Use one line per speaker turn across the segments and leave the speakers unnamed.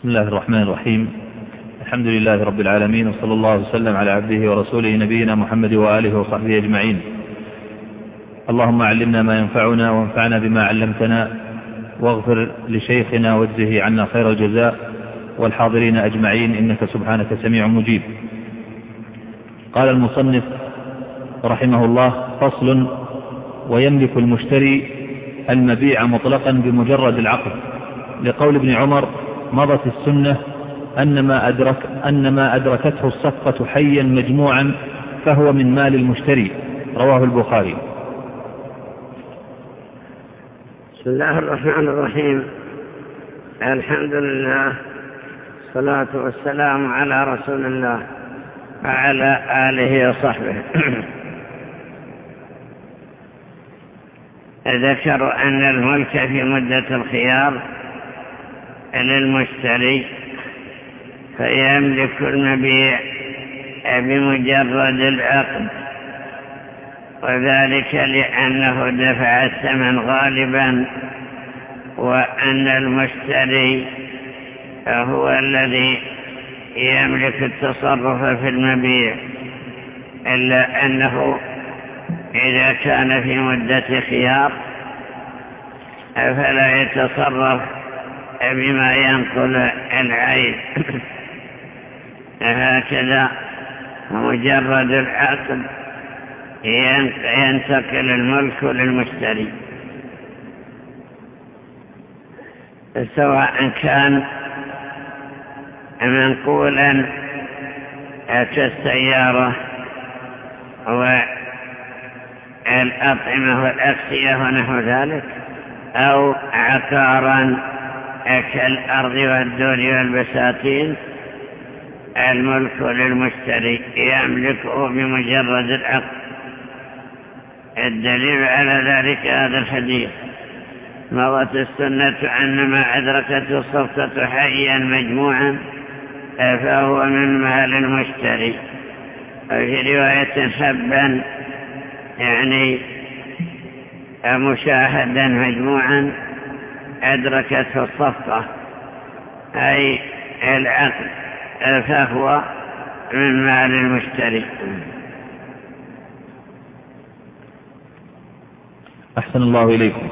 بسم الله الرحمن الرحيم. الحمد لله رب العالمين وصلى الله وسلم على عبده ورسوله نبينا محمد وآله وصحبه أجمعين. اللهم علمنا ما ينفعنا وانفعنا بما علمتنا واغفر لشيخنا واجزه عنا خير الجزاء والحاضرين أجمعين إنك سبحانك سميع مجيب. قال المصنف رحمه الله فصل ويملك المشتري المبيع مطلقا بمجرد العقد. لقول ابن عمر مضت السنة أن ما, أدرك أن ما أدركته الصفقة حيا مجموعا فهو من مال المشتري. رواه البخاري.
بسم الله الرحمن الرحيم. الحمد لله الصلاة والسلام على رسول الله وعلى آله وصحبه. ذكروا أن الملك في مدة الخيار للمشتري فيملك المبيع بمجرد العقد. وذلك لأنه دفع الثمن غالبا وأن المشتري هو الذي يملك التصرف في المبيع. إلا أنه إذا كان في مدة خيار فلا يتصرف بما ينقل العين. هكذا مجرد العقد ينتقل الملك للمشتري. سواء كان منقولا كالسيارة والأطعمة والأكسية ونحو ذلك أو عقارا كالأرض والدور والبساتين الملك للمشتري يملكه بمجرد العقد الدليل على ذلك هذا الحديث. مضت السنة أن ما أدركته الصفقة حيا مجموعا فهو من مال المشتري. وفي رواية حبا يعني مشاهدا مجموعا أدركته الصفقة أي العقد فهو من مال المشتري.
أحسن الله إليكم.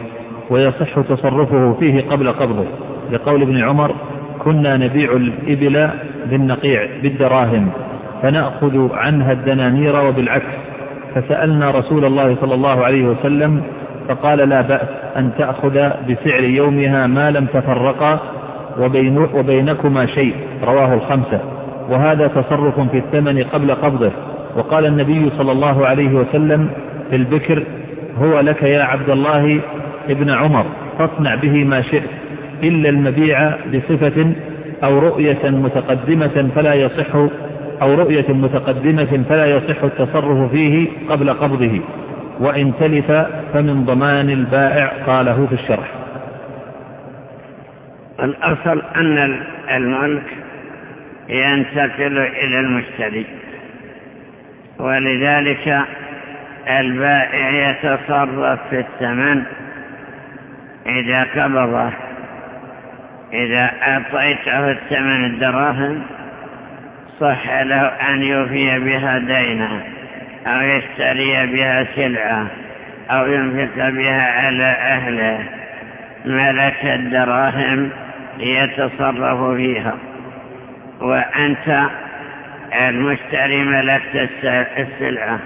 ويصح تصرفه فيه قبل قبضه. لقول ابن عمر كنا نبيع الإبل بالنقيع بالدراهم فنأخذ عنها الدنانير وبالعكس. فسألنا رسول الله صلى الله عليه وسلم فقال لا بأس أن تأخذ بسعر يومها ما لم تفرقا وبين وبينكما شيء. رواه الخمسة. وهذا تصرف في الثمن قبل قبضه. وقال النبي صلى الله عليه وسلم في البكر هو لك يا عبد الله ابن عمر فاصنع به ما شئت إلا المبيع بصفة أو رؤية متقدمة فلا يصح أو رؤية متقدمة فلا يصح التصرف فيه قبل قبضه. وإن تلف فمن ضمان البائع قاله في الشرح.
الأصل أن الملك ينتقل إلى المشتري ولذلك البائع يتصرف في الثمن إذا قبضه إذا أعطيته الثمن الدراهم صح له أن يوفي بها دينه. أو يشتري بها سلعة أو ينفق بها على أهله ملك الدراهم يتصرف فيها. وأنت المشتري ملكت السلعة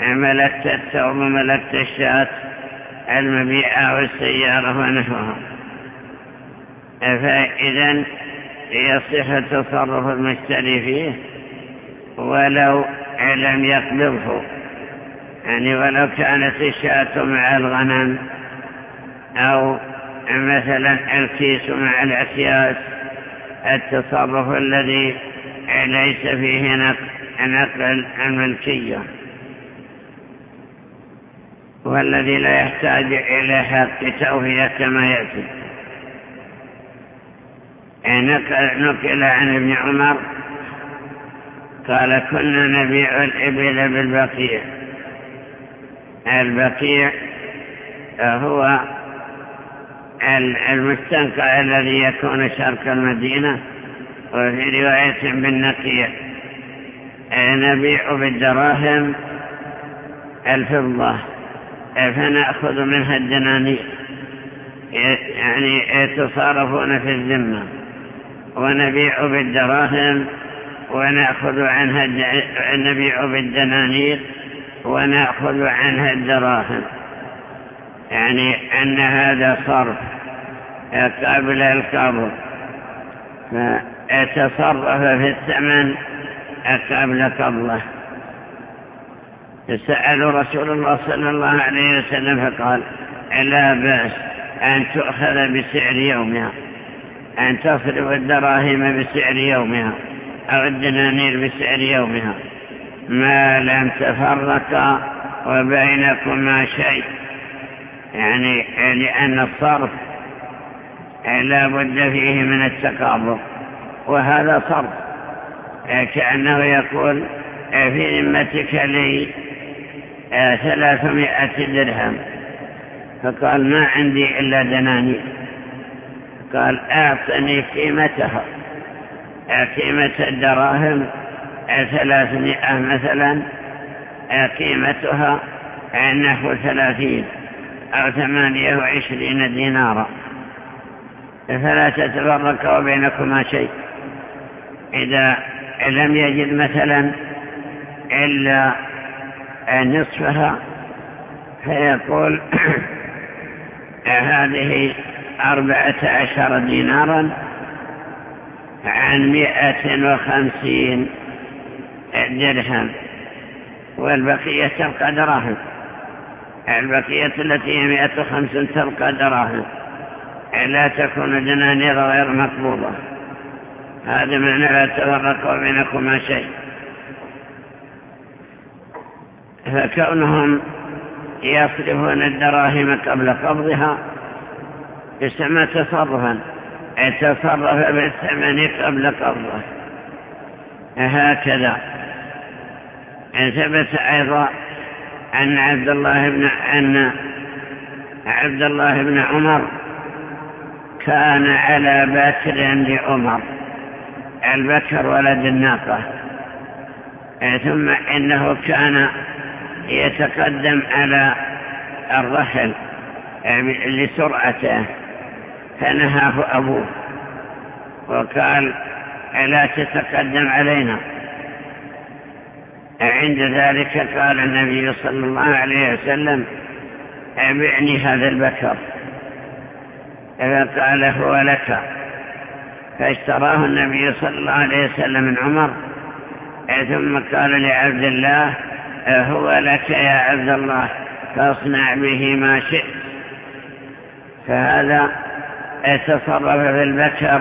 ملكت الثوب ملكت الشاة المبيعة والسيارة ونحوها. فإذا يصح تصرف المشتري فيه ولو لم يقبضه. يعني ولو كانت الشاة مع الغنم أو مثلا الكيس مع الأكياس التصرف الذي ليس فيه نقل الملكية. والذي لا يحتاج إلى حق توفية كما يأتي. نقل عن ابن عمر قال كنا نبيع الإبل بالبقيع. البقيع هو المستنقع الذي يكون شرق المدينة وفي رواية بالنقيع. نبيع بالدراهم الفضة. فنأخذ منها الدنانير. يعني يتصارفون في الذمة. ونبيع بالدراهم ونأخذ عنها نبيع بالدنانير ونأخذ عنها الدراهم. يعني أن هذا صرف قبل القبض فتصرف في الثمن قبل قبضه سألوا رسول الله صلى الله عليه وسلم فقال لا بأس أن تؤخذ بسعر يومها أن تصرف الدراهم بسعر يومها. أو الدنانير بسعر يومها. ما لم تفرق وبينكما شيء. يعني لأن الصرف لا بد فيه من التقابض. وهذا صرف. كأنه يقول في ذمتك لي ثلاثمائة درهم. فقال ما عندي إلا دنانير. قال أعطني قيمتها. قيمة الدراهم ثلاثمائة مثلا قيمتها نحو ثلاثين أو ثمانية وعشرين دينارا. فلا تتفرق بينكما شيء. إذا لم يجد مثلا إلا نصفها فيقول هذه أربعة عشر دينارا عن مئة وخمسين درهم والبقية تبقى دراهم. البقية التي هي مئة وخمسين تبقى دراهم. لا تكون دنانير غير مقبوضة. هذا معنى لا تفرق بينكما شيء. فكونهم يصرفون الدراهم قبل قبضها يسمى تصرفا. تصرف بالثمن قبل قبضه. هكذا. ثبت أيضا أن عبد الله بن أن عبد الله بن عمر كان على بكر لعمر البكر ولد الناقة. ثم إنه كان يتقدم على الرحل لسرعته. فنهاه أبوه. وقال لا تتقدم علينا. عند ذلك قال النبي صلى الله عليه وسلم أبعني هذا البكر. فقال هو لك. فاشتراه النبي صلى الله عليه وسلم من عمر. ثم قال لعبد الله هو لك يا عبد الله فاصنع به ما شئت. فهذا تصرف في البكر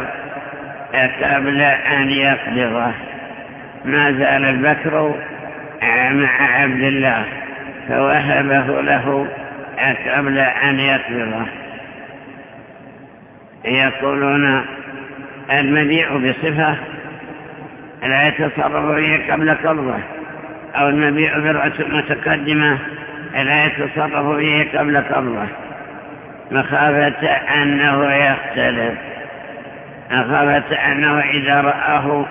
قبل أن يقبضه ما زال البكر مع عبد الله فوهبه له قبل أن يقبضه يقولون المبيع بصفة لا يتصرف به قبل قبضه أو المبيع برعة متقدمة لا يتصرف به قبل قبضه. مخافة أنه يختلف. مخافة أنه إذا رآه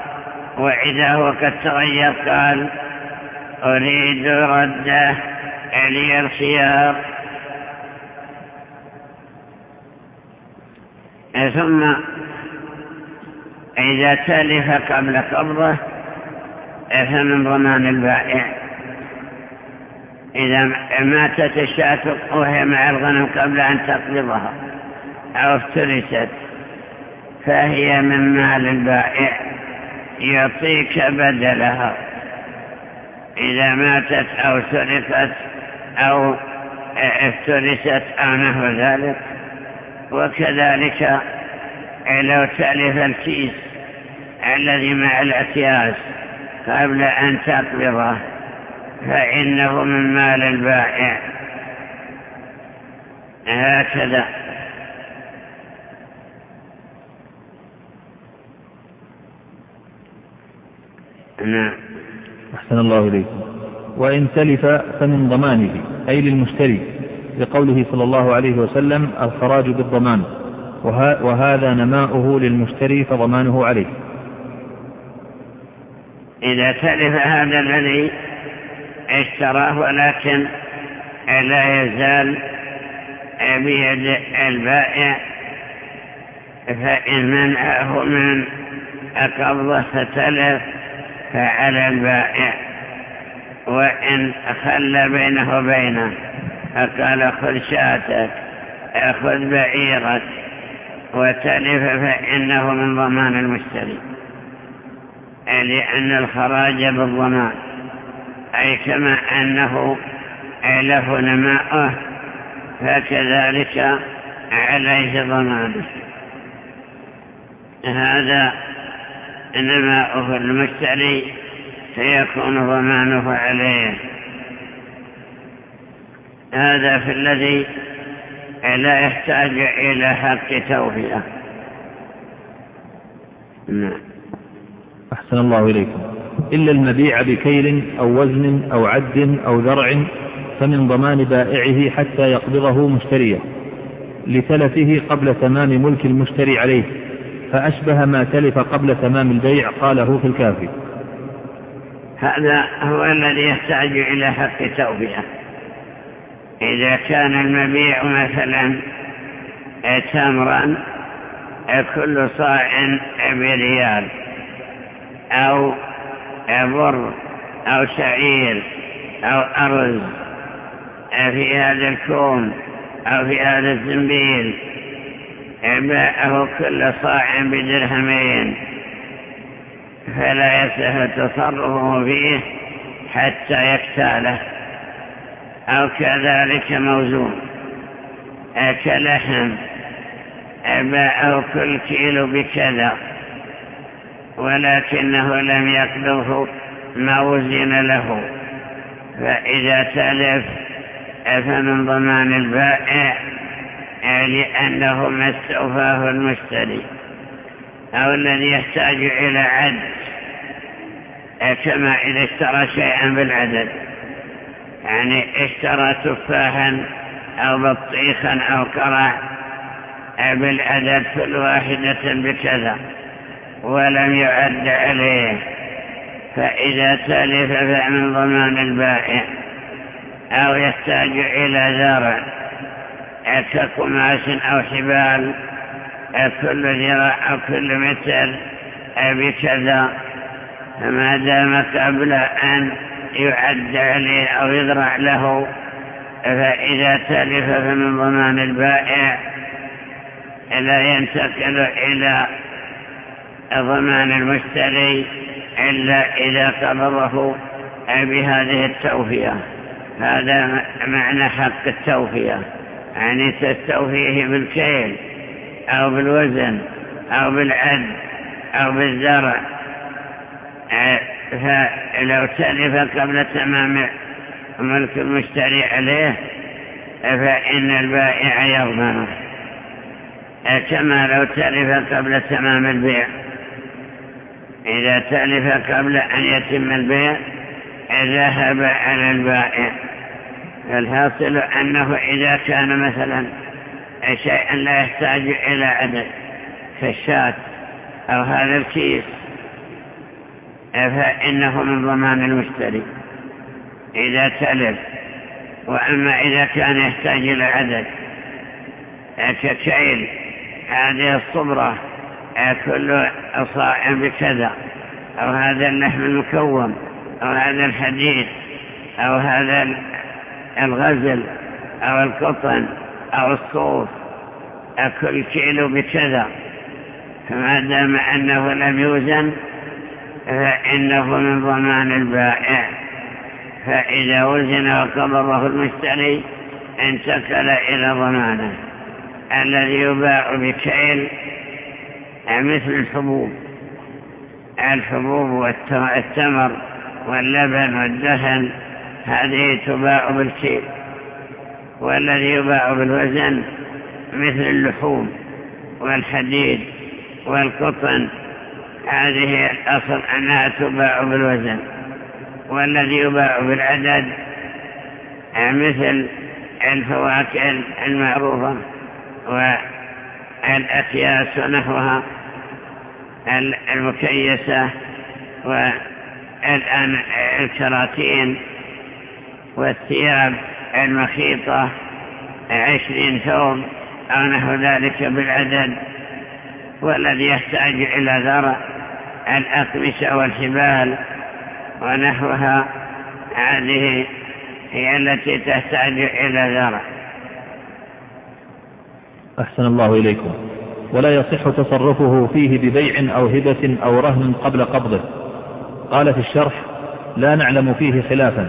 وإذا هو قد تغير قال أريد رده لي الخيار. ثم إذا تلف قبل قبضه فمن ضمان البائع. إذا ماتت الشاة وهي مع الغنم قبل أن تقبضها أو افترست فهي من مال البائع يعطيك بدلها. إذا ماتت أو سرقت أو افترست أو نحو ذلك. وكذلك لو تألف الكيس الذي مع الأكياس قبل أن تقبضه. فإنه من مال البائع. هكذا.
نعم. أحسن الله إليكم وإن تلف فمن ضمانه أي للمشتري لقوله صلى الله عليه وسلم الخراج بالضمان. وهذا نماؤه للمشتري فضمانه عليه.
إذا تلف هذا الذي اشتراه ولكن لا يزال بيد البائع فإن منعه من قبضة فتلف فعلى البائع. وإن خلى بينه وبينه فقال خذ شاتك خذ بعيرك وتلف فإنه من ضمان المشتري لأن الخراج بالضمان. أي كما أنه له نماءه فكذلك عليه ضمانه. هذا نماؤه المشتري فيكون ضمانه عليه. هذا في الذي لا يحتاج إلى حق توفية
نعم. أحسن الله إليكم. إلا المبيع بكيل أو وزن أو عد أو ذرع فمن ضمان بائعه حتى يقبضه مشتريه لتلفه قبل تمام ملك المشتري عليه فأشبه ما تلف قبل تمام البيع قاله في الكافي.
هذا هو الذي يحتاج إلى حق توبية إذا كان المبيع مثلا تمرا كل صاع بريال أو بر أو شعير أو أرز في هذا الكوم أو في هذا الزنبيل. باعه كل صاع بدرهمين. فلا يصح تصرفه فيه حتى يكتاله. أو كذلك موزون. كلحم باعه كل كيلو بكذا. ولكنه لم يقبضه ما وزن له. فإذا تلف فمن ضمان البائع؟ لأنه ما استوفاه المشتري. أو الذي يحتاج إلى عد. كما إذا اشترى شيئا بالعدد. يعني اشترى تفاحا أو بطيخا أو قرع بالعدد كل واحدة بكذا. ولم يعد عليه فإذا تلف فمن ضمان البائع أو يحتاج إلى زرع كقماش أو حبال كل ذراع أو كل متر بكذا. فما دام قبل أن يعد عليه أو يزرع له فإذا تلف فمن ضمان البائع لا ينتقل إلى ضمان المشتري إلا إذا قبضه بهذه التوفية. هذا معنى حق التوفية. يعني تستوفيه بالكيل أو بالوزن أو بالعد أو بالزرع. فلو تلف قبل تمام ملك المشتري عليه فإن البائع يضمنه. كما لو تلف قبل تمام البيع. إذا تلف قبل أن يتم البيع ذهب على البائع. الحاصل أنه إذا كان مثلا شيئا لا يحتاج إلى عدد كالشات أو هذا الكيس فإنه من ضمان المشتري. إذا تلف وأما إذا كان يحتاج إلى عدد ككيل هذه الصبرة كل صاع بكذا أو هذا اللحم المكوم أو هذا الحديد أو هذا الغزل أو القطن أو الصوف كل كيلو بكذا. فما دام أنه لم يوزن فإنه من ضمان البائع. فإذا وزن وقبضه المشتري انتقل إلى ضمانه. الذي يباع بكيل مثل الحبوب. الحبوب والتمر واللبن والدهن هذه تباع بالكيل. والذي يباع بالوزن مثل اللحوم والحديد والقطن هذه الأصل أنها تباع بالوزن. والذي يباع بالعدد مثل الفواكه المعروفة والأكياس ونحوها المكيسة والآن الكراتين والثياب المخيطة عشرين ثوب أو نحو ذلك بالعدد. والذي يحتاج إلى ذرع الأقمشة والحبال ونحوها. هذه هي التي تحتاج إلى ذرع.
أحسن الله إليكم. ولا يصح تصرفه فيه ببيع أو هبة أو رهن قبل قبضه. قال في الشرح لا نعلم فيه خلافا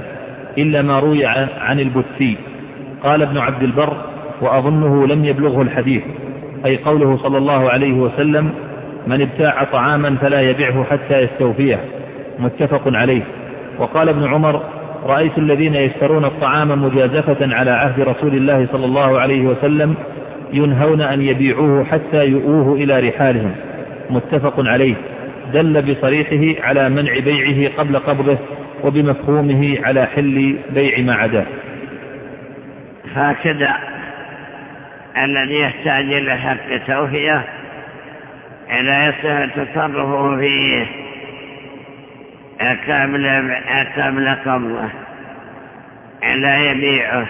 إلا ما روي عن البثي. قال ابن عبد البر وأظنه لم يبلغه الحديث. أي قوله صلى الله عليه وسلم من ابتاع طعاما فلا يبيعه حتى يستوفيه. متفق عليه. وقال ابن عمر رأيت الذين يشترون الطعام مجازفة على عهد رسول الله صلى الله عليه وسلم ينهون أن يبيعوه حتى يؤوه إلى رحالهم. متفق عليه. دل بصريحه على منع بيعه قبل قبضه وبمفهومه على حل بيع ما عداه
هكذا الذي يحتاج إلى حق توفية لا يصح تصرفه فيه قبل قبل قبضه. لا يبيعه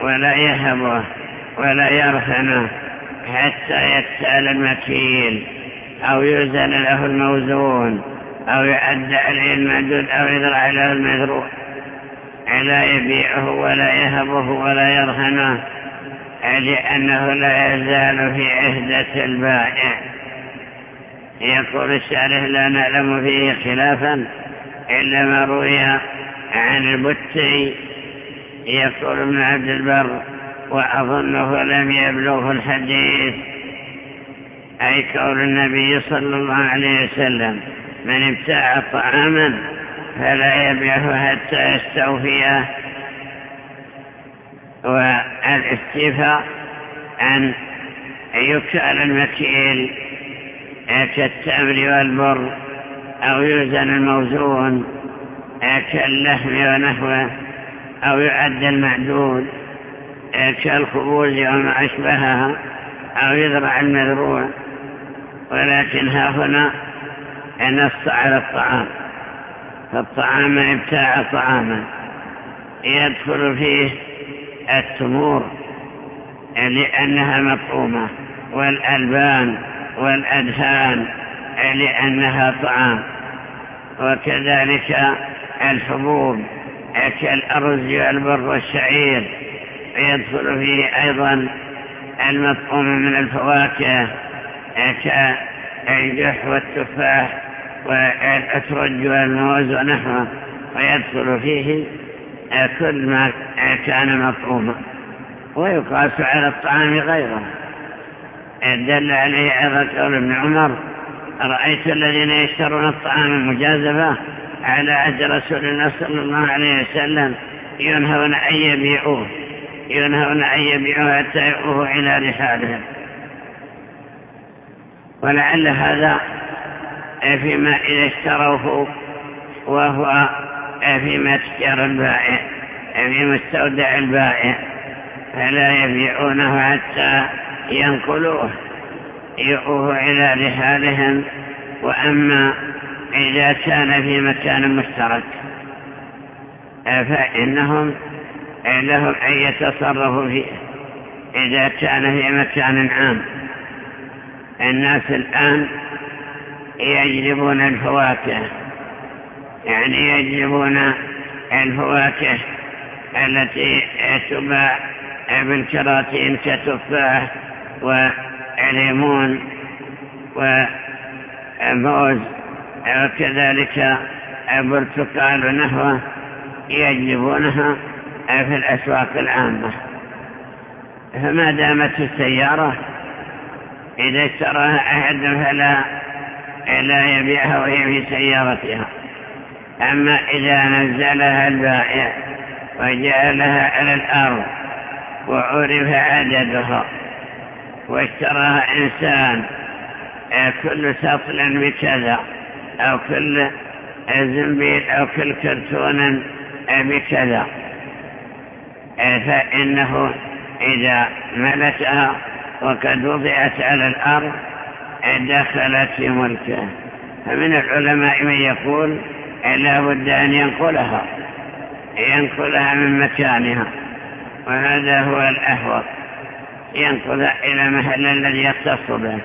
ولا يهبه ولا يرهنه حتى يكسال المكيل أو يوزن له الموزون أو يعد عليه المعدود أو يذرع له المذروع لا يبيعه ولا يهبه ولا يرهنه لأنه لا يزال في عهدة البائع. يقول الشارح لا نعلم فيه خلافا إلا ما روي عن البتي. يقول ابن عبد البر وأظنه لم يبلغه الحديث أي قول النبي صلى الله عليه وسلم من ابتاع طعاما فلا يبيعه حتى يستوفيه. والإستيفاء أن يكال المكيل كالتمر والبر أو يوزن الموزون كاللحم ونحوه أو يعد المعدود. كالخبوز وما أشبهها أو يزرع المذروع ولكن ها هنا نص على الطعام. فالطعام إبتاع طعاما. يدخل فيه التمور لأنها مطعومة والألبان والأدهان لأنها طعام. وكذلك الحبوب كالأرز والبر والشعير. يدخل فيه أيضا المطعوم من الفواكه كالجح والتفاح والأترج والموز ونحوه ويدخل فيه كل ما كان مطعوما ويقاس على الطعام غيره. دل عليه أيضا قول ابن عمر رأيت الذين يشترون الطعام المجازفة على عهد رسول الله صلى الله عليه وسلم ينهون أن يبيعوه. ينهون أن يبيعوه حتى يؤوه إلى رحالهم. ولعل هذا فيما إذا اشتروه وهو في متجر البائع في مستودع البائع فلا يبيعونه حتى ينقلوه يؤوه إلى رحالهم. وأما إذا كان في مكان مشترك فإنهم لهم أن يتصرفوا فيه إذا كان في مكان عام. الناس الآن يجلبون الفواكه. يعني يجلبون الفواكه التي تباع بالكراتين كتفاح وليمون وموز وكذلك برتقال ونحوه يجلبونها. في الأسواق العامة. فما دامت السيارة إذا اشتراها أحد فلا لا يبيعها وهي في سيارتها. أما إذا نزلها البائع وجعلها على الأرض وعرف عددها واشتراها إنسان كل سطل بكذا أو كل زنبيل أو كل كرتون بكذا. فإنه إذا ملكها وقد وضعت على الأرض دخلت في ملكه. فمن العلماء من يقول لا بد أن ينقلها ينقلها من مكانها وهذا هو الأحوط ينقلها إلى محل الذي يختص به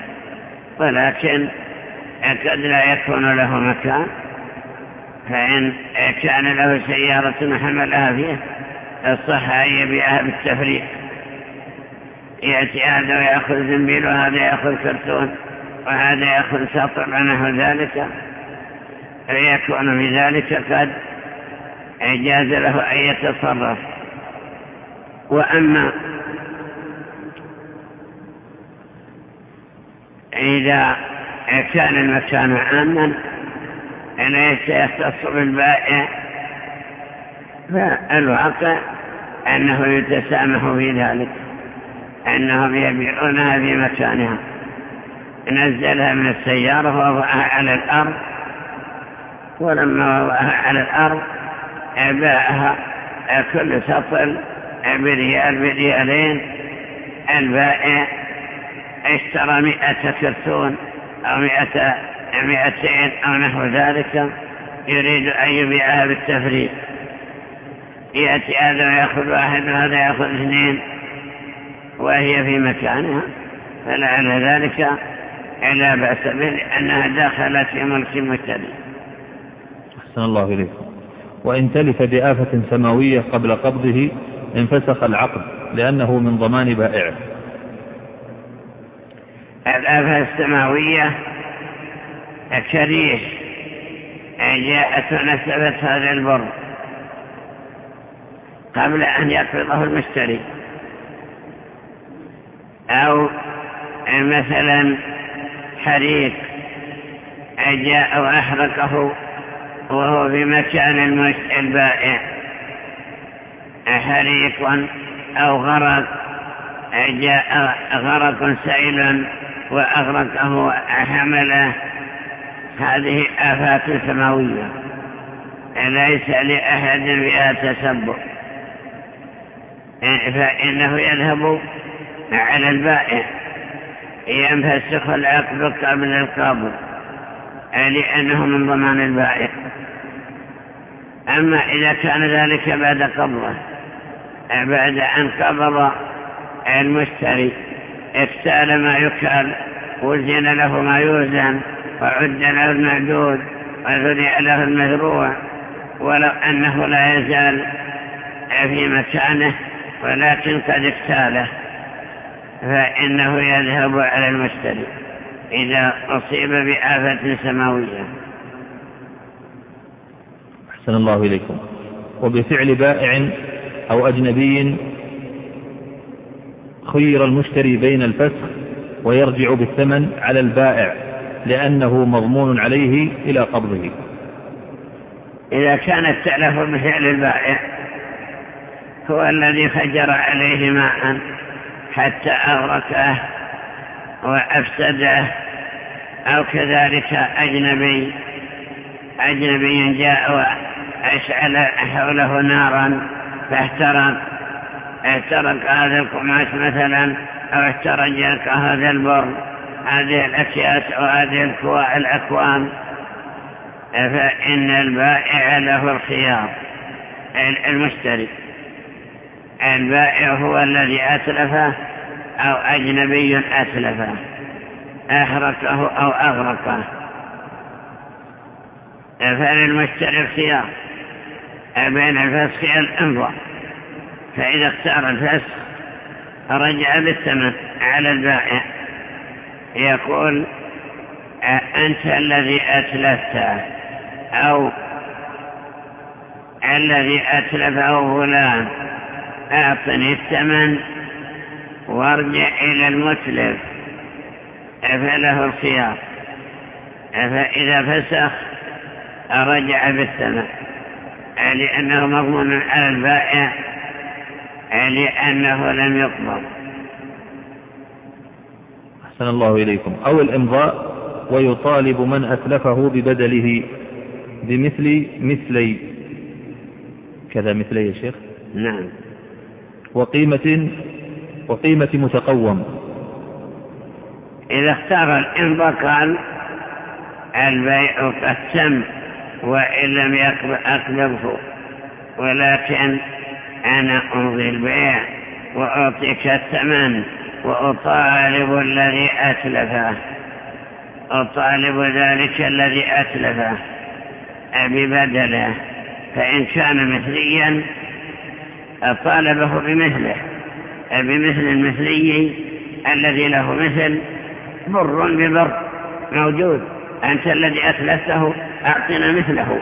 ولكن قد لا يكون له مكان. فإن كان له سيارة حملها فيه الصح أن يبيعها بالتفريق يأتي هذا ويأخذ زنبيل وهذا يأخذ كرتون وهذا يأخذ سطر عنه ذلك. فيكون بذلك قد جاز له أن يتصرف. وأما إذا كان المكان عاما ليس يختص بالبائع فالواقع أنه يتسامح في ذلك أنهم يبيعونها في مكانها. نزلها من السيارة ووضعها على الأرض ولما وضعها على الأرض باعها كل سطل بريال بريالين. البائع اشترى مئة كرتون أو مئة مئتين أو نحو ذلك يريد أن يبيعها بالتفريق. يأتي هذا ويأخذ واحد وهذا يأخذ اثنين وهي في مكانها. فلعل ذلك لا بأس به لأنها دخلت في ملك المشتري
أحسن الله إليكم وإن تلف بآفة سماوية قبل قبضه انفسخ العقد لأنه من ضمان بائعه.
الآفة السماوية كريش جاءت ونسبت هذا البر. قبل أن يقبضه المشتري. أو مثلا حريق جاء وأحرقه وهو في مكان البائع. حريق أو غرق جاء غرق سائل وأغرقه حمله هذه آفات سماوية. ليس لأحد بها تسبب. فإنه يذهب على البائع. ينفسخ العقد قبل القبض لأنه من ضمان البائع. أما إذا كان ذلك بعد قبضه بعد أن قبض المشتري اكتال ما يكال وزن له ما يوزن وعد له المعدود وذرع له المذروع ولو أنه لا يزال في مكانه ولكن قد اكتاله فإنه يذهب على المشتري إذا أصيب بآفة سماوية.
أحسن الله إليكم. وبفعل بائع أو أجنبي خير المشتري بين الفسخ ويرجع بالثمن على البائع لأنه مضمون عليه إلى قبضه.
إذا كان التلف بفعل البائع هو الذي فجر عليه ماء حتى أغرقه وأفسده أو كذلك أجنبي أجنبي جاء وأشعل حوله نارا فاحترق احترق هذا القماش مثلا أو احترق هذا البر هذه الأكياس أو هذه الأكوام فإن البائع له الخيار المشتري. البائع هو الذي أتلفه أو أجنبي أتلفه أحرقه أو أغرقه. فللمشتري الخيار بين الفسخ والإنظار فإذا اختار الفسخ رجع بالثمن على البائع. يقول أنت الذي أتلفته أو الذي أتلفه فلان. أعطني الثمن وارجع إلى المتلف. فله الخيار. فإذا فسخ رجع بالثمن. لأنه مضمون على البائع. لأنه لم يقبض.
أحسن الله إليكم. أو الإمضاء ويطالب من أتلفه ببدله بمثل مثلي. كذا مثلي يا شيخ.
نعم.
وقيمة وقيمة متقوم.
إذا اختار الإمضاء قال البيع قد تم وإن لم أقبضه ولكن أنا أمضي البيع وأعطيك الثمن وأطالب الذي أتلفه. أطالب ذلك الذي أتلفه. ببدله فإن كان مثليا طالبه بمثله. بمثل المثلي الذي له مثل بر ببر. موجود. أنت الذي أتلفته أعطنا مثله.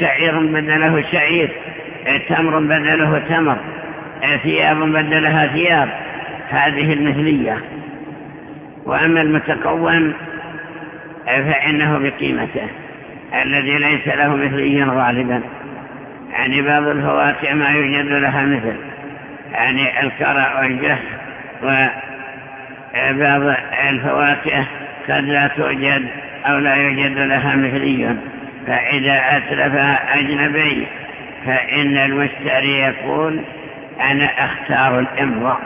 شعير بدله شعير. تمر بدله تمر. ثياب بدلها ثياب. هذه المثلية. وأما المتكون فإنه بقيمته. الذي ليس له مثلي غالبا. يعني بعض الفواكه ما يوجد لها مثل يعني الكرع والجه وبعض الفواكه قد لا توجد أو لا يوجد لها مثلي فإذا أتلفها أجنبي فإن المشتري يقول أنا أختار الإمضاء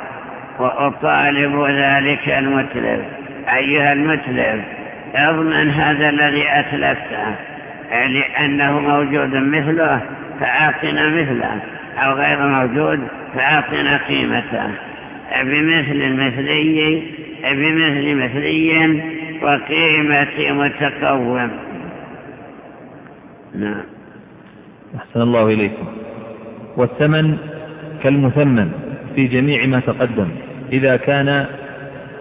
وأطالب ذلك المتلف. أيها المتلف أضمن هذا الذي أتلفته لأنه موجود مثله فأعطنا مثله أو غير موجود فأعطنا قيمته. بمثل المثلي بمثل مثلي وقيمة متقوم.
نعم. أحسن الله إليكم. والثمن كالمثمن في جميع ما تقدم. إذا كان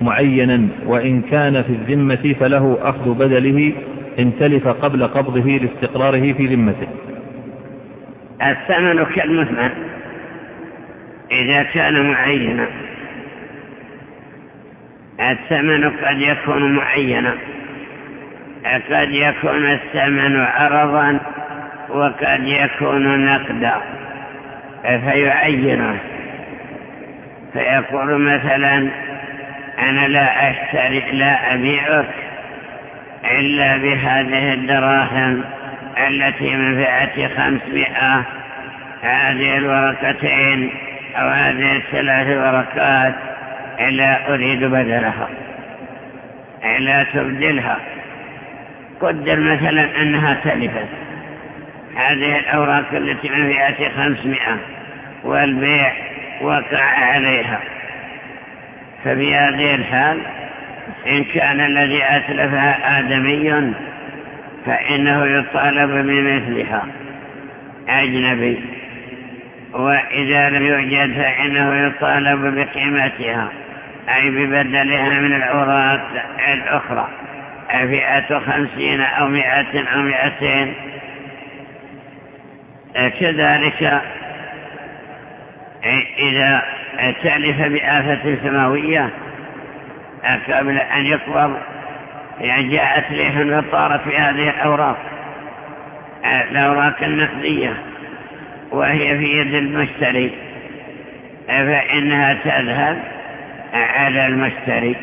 معينا وإن كان في الذمة فله أخذ بدله إن تلف قبل قبضه لاستقراره في ذمته.
الثمن كالمثمن إذا كان معينا الثمن قد يكون معينا. قد يكون الثمن عرضا وقد يكون نقدا. فيعينه. فيقول مثلا أنا لا أشتري لا أبيعك إلا بهذه الدراهم. التي من فئة خمسمائة. هذه الورقتين أو هذه الثلاث ورقات إلا أريد بدلها إلا تبدلها. قدر مثلا أنها تلفت. هذه الأوراق التي من فئة خمسمائة والبيع وقع عليها. ففي هذه الحال إن كان الذي أتلفها آدمي فإنه يطالب بمثلها أجنبي وإذا لم يوجد فإنه يطالب بقيمتها أي ببدلها من العراق الأخرى فئة خمسين أو مئة أو مئتين. كذلك إذا تألف بآفة سماوية قبل أن يقبض يعني جاءت ريح وطارت في هذه الأوراق. الأوراق النقدية وهي في يد المشتري. فإنها تذهب على المشتري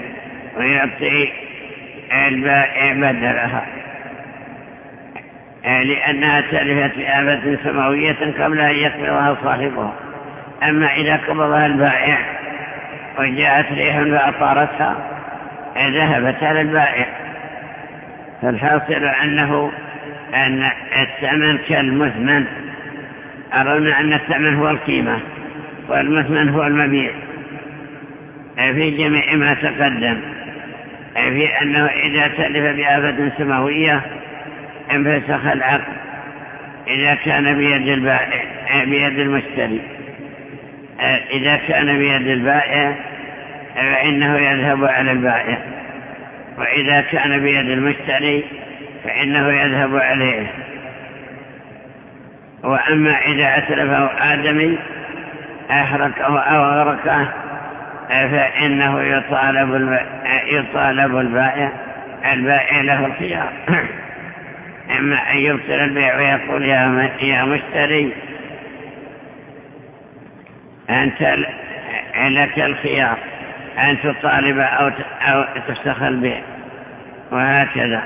ويعطي البائع بدلها. لأنها تلفت بآفة سماوية قبل أن يقبضها صاحبها. أما إذا قبضها البائع وجاءت ريح وأطارتها ذهبت على البائع. فالحاصل أنه أن الثمن كالمثمن. أرون أن الثمن هو القيمة والمثمن هو المبيع. في جميع ما تقدم. في أنه إذا تلف بآفة سماوية انفسخ العقد. إذا كان بيد البائع بيد المشتري. إذا كان بيد البائع فإنه يذهب على البائع. وإذا كان بيد المشتري فإنه يذهب عليه. وأما إذا أتلفه آدمي أحرقه أو أغرقه فإنه يطالب يطالب البائع البائع له الخيار. إما أن يبطل البيع ويقول يا مشتري أنت لك الخيار. أن تطالب أو أو البيع وهكذا.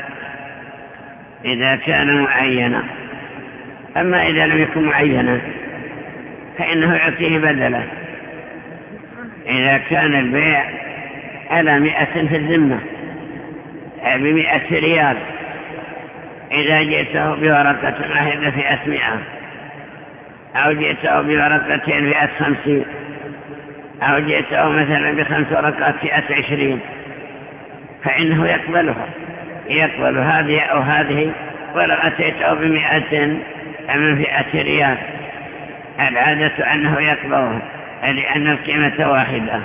إذا كان معينا. أما إذا لم يكن معينا فإنه يعطيه بدلا إذا كان البيع على مئة في الذمة بمئة ريال. إذا جئته بورقة واحدة في أسمئة أو جئته بورقتين في خمسين. أو جئته مثلا بخمس ورقات في عشرين فإنه يقبلها يقبل هذه أو هذه ولو أتيته بمئة من فئة ريال. العادة أنه يقبلها لأن القيمة واحدة.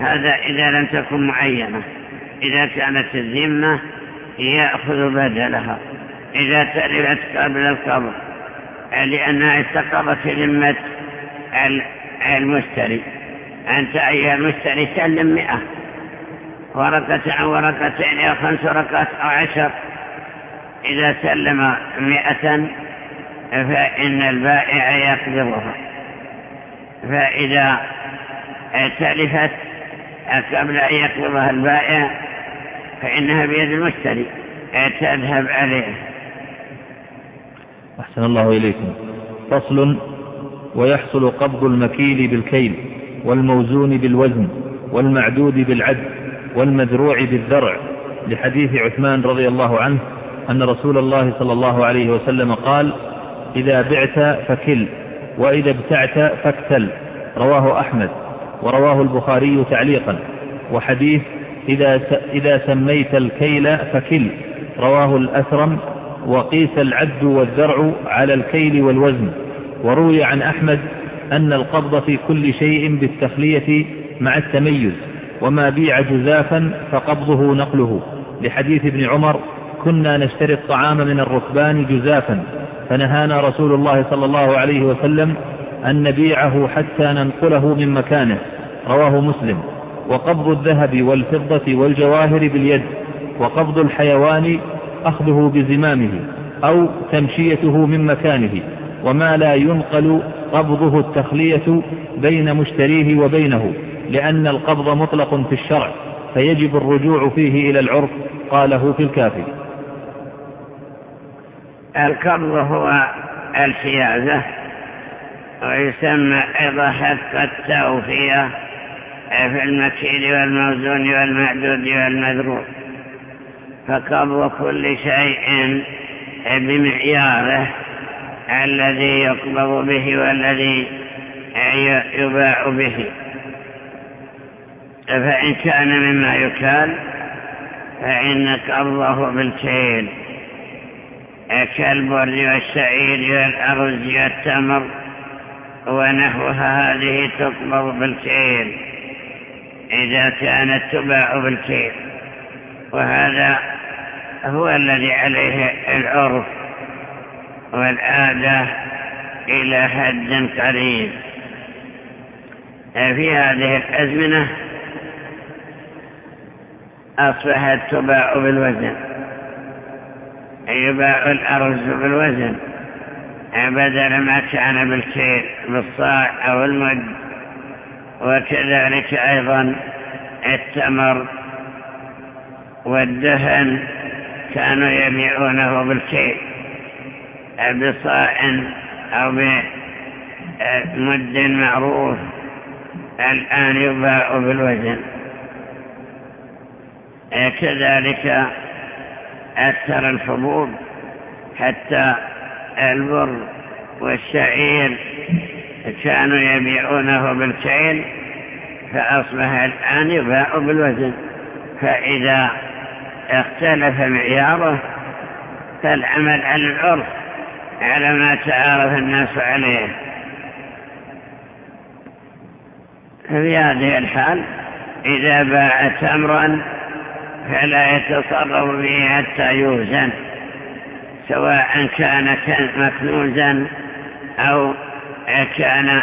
هذا إذا لم تكن معينة. إذا كانت الذمة يأخذ بدلها. إذا تلفت قبل القبض لأنها استقرت ذمة المشتري. أنت أيها المشتري سلم مئة. ورقة أو ورقتين أو خمس ورقات أو عشر. إذا سلم مئة فإن البائع يقبضها فإذا تلفت قبل أن يقبضها البائع فإنها بيد المشتري. تذهب عليه.
أحسن الله إليكم. فصل ويحصل قبض المكيل بالكيل. والموزون بالوزن والمعدود بالعد والمذروع بالذرع لحديث عثمان رضي الله عنه أن رسول الله صلى الله عليه وسلم قال إذا بعت فكل وإذا ابتعت فاكتل. رواه أحمد ورواه البخاري تعليقا. وحديث إذا, إذا سميت الكيل فكل. رواه الأثرم وقيس العد والذرع على الكيل والوزن. وروي عن أحمد أن القبض في كل شيء بالتخلية مع التميز وما بيع جزافا فقبضه نقله. لحديث ابن عمر كنا نشتري الطعام من الركبان جزافا فنهانا رسول الله صلى الله عليه وسلم أن نبيعه حتى ننقله من مكانه. رواه مسلم. وقبض الذهب والفضة والجواهر باليد وقبض الحيوان أخذه بزمامه أو تمشيته من مكانه وما لا ينقل قبضه التخلية بين مشتريه وبينه لأن القبض مطلق في الشرع فيجب الرجوع فيه إلى العرف قاله في الكافي.
القبض هو الحيازة ويسمى أيضا حق التوفية في المكيل والموزون والمعدود والمذروب فقبض كل شيء بمعياره الذي يقبض به والذي يباع به. فإن كان مما يكال فإن قبضه بالكيل. كالبر والشعير والأرز والتمر ونحوها هذه تقبض بالكيل. إذا كانت تباع بالكيل. وهذا هو الذي عليه العرف. والآلة إلى حد قريب. في هذه الأزمنة أصبحت تباع بالوزن يباع الأرز بالوزن بدل ما كان بالكيل بالصاع أو المد. وكذلك أيضا التمر والدهن كانوا يبيعونه بالكيل. بصاع أو بمد معروف الآن يباع بالوزن. كذلك أكثر الحبوب حتى البر والشعير كانوا يبيعونه بالكيل فأصبح الآن يباع بالوزن. فإذا اختلف معياره فالعمل على العرف على ما تعارف الناس عليه. في هذه الحال إذا باع تمرا فلا يتصرف به حتى يوزن سواء كان مكنوزا أو كان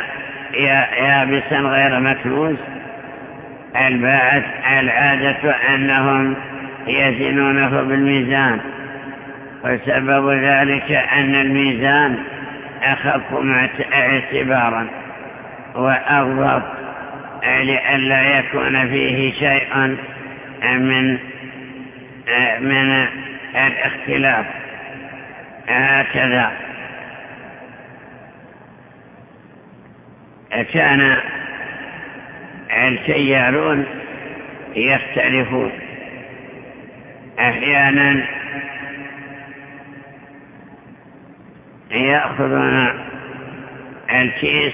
يابسا غير مكنوز. الباعة العادة أنهم يزنونه بالميزان. وسبب ذلك أن الميزان أخف اعتبارا وأضبط لئلا يكون فيه شيء من من الاختلاف. هكذا. كان السيارون يختلفون أحيانا يأخذون الكيس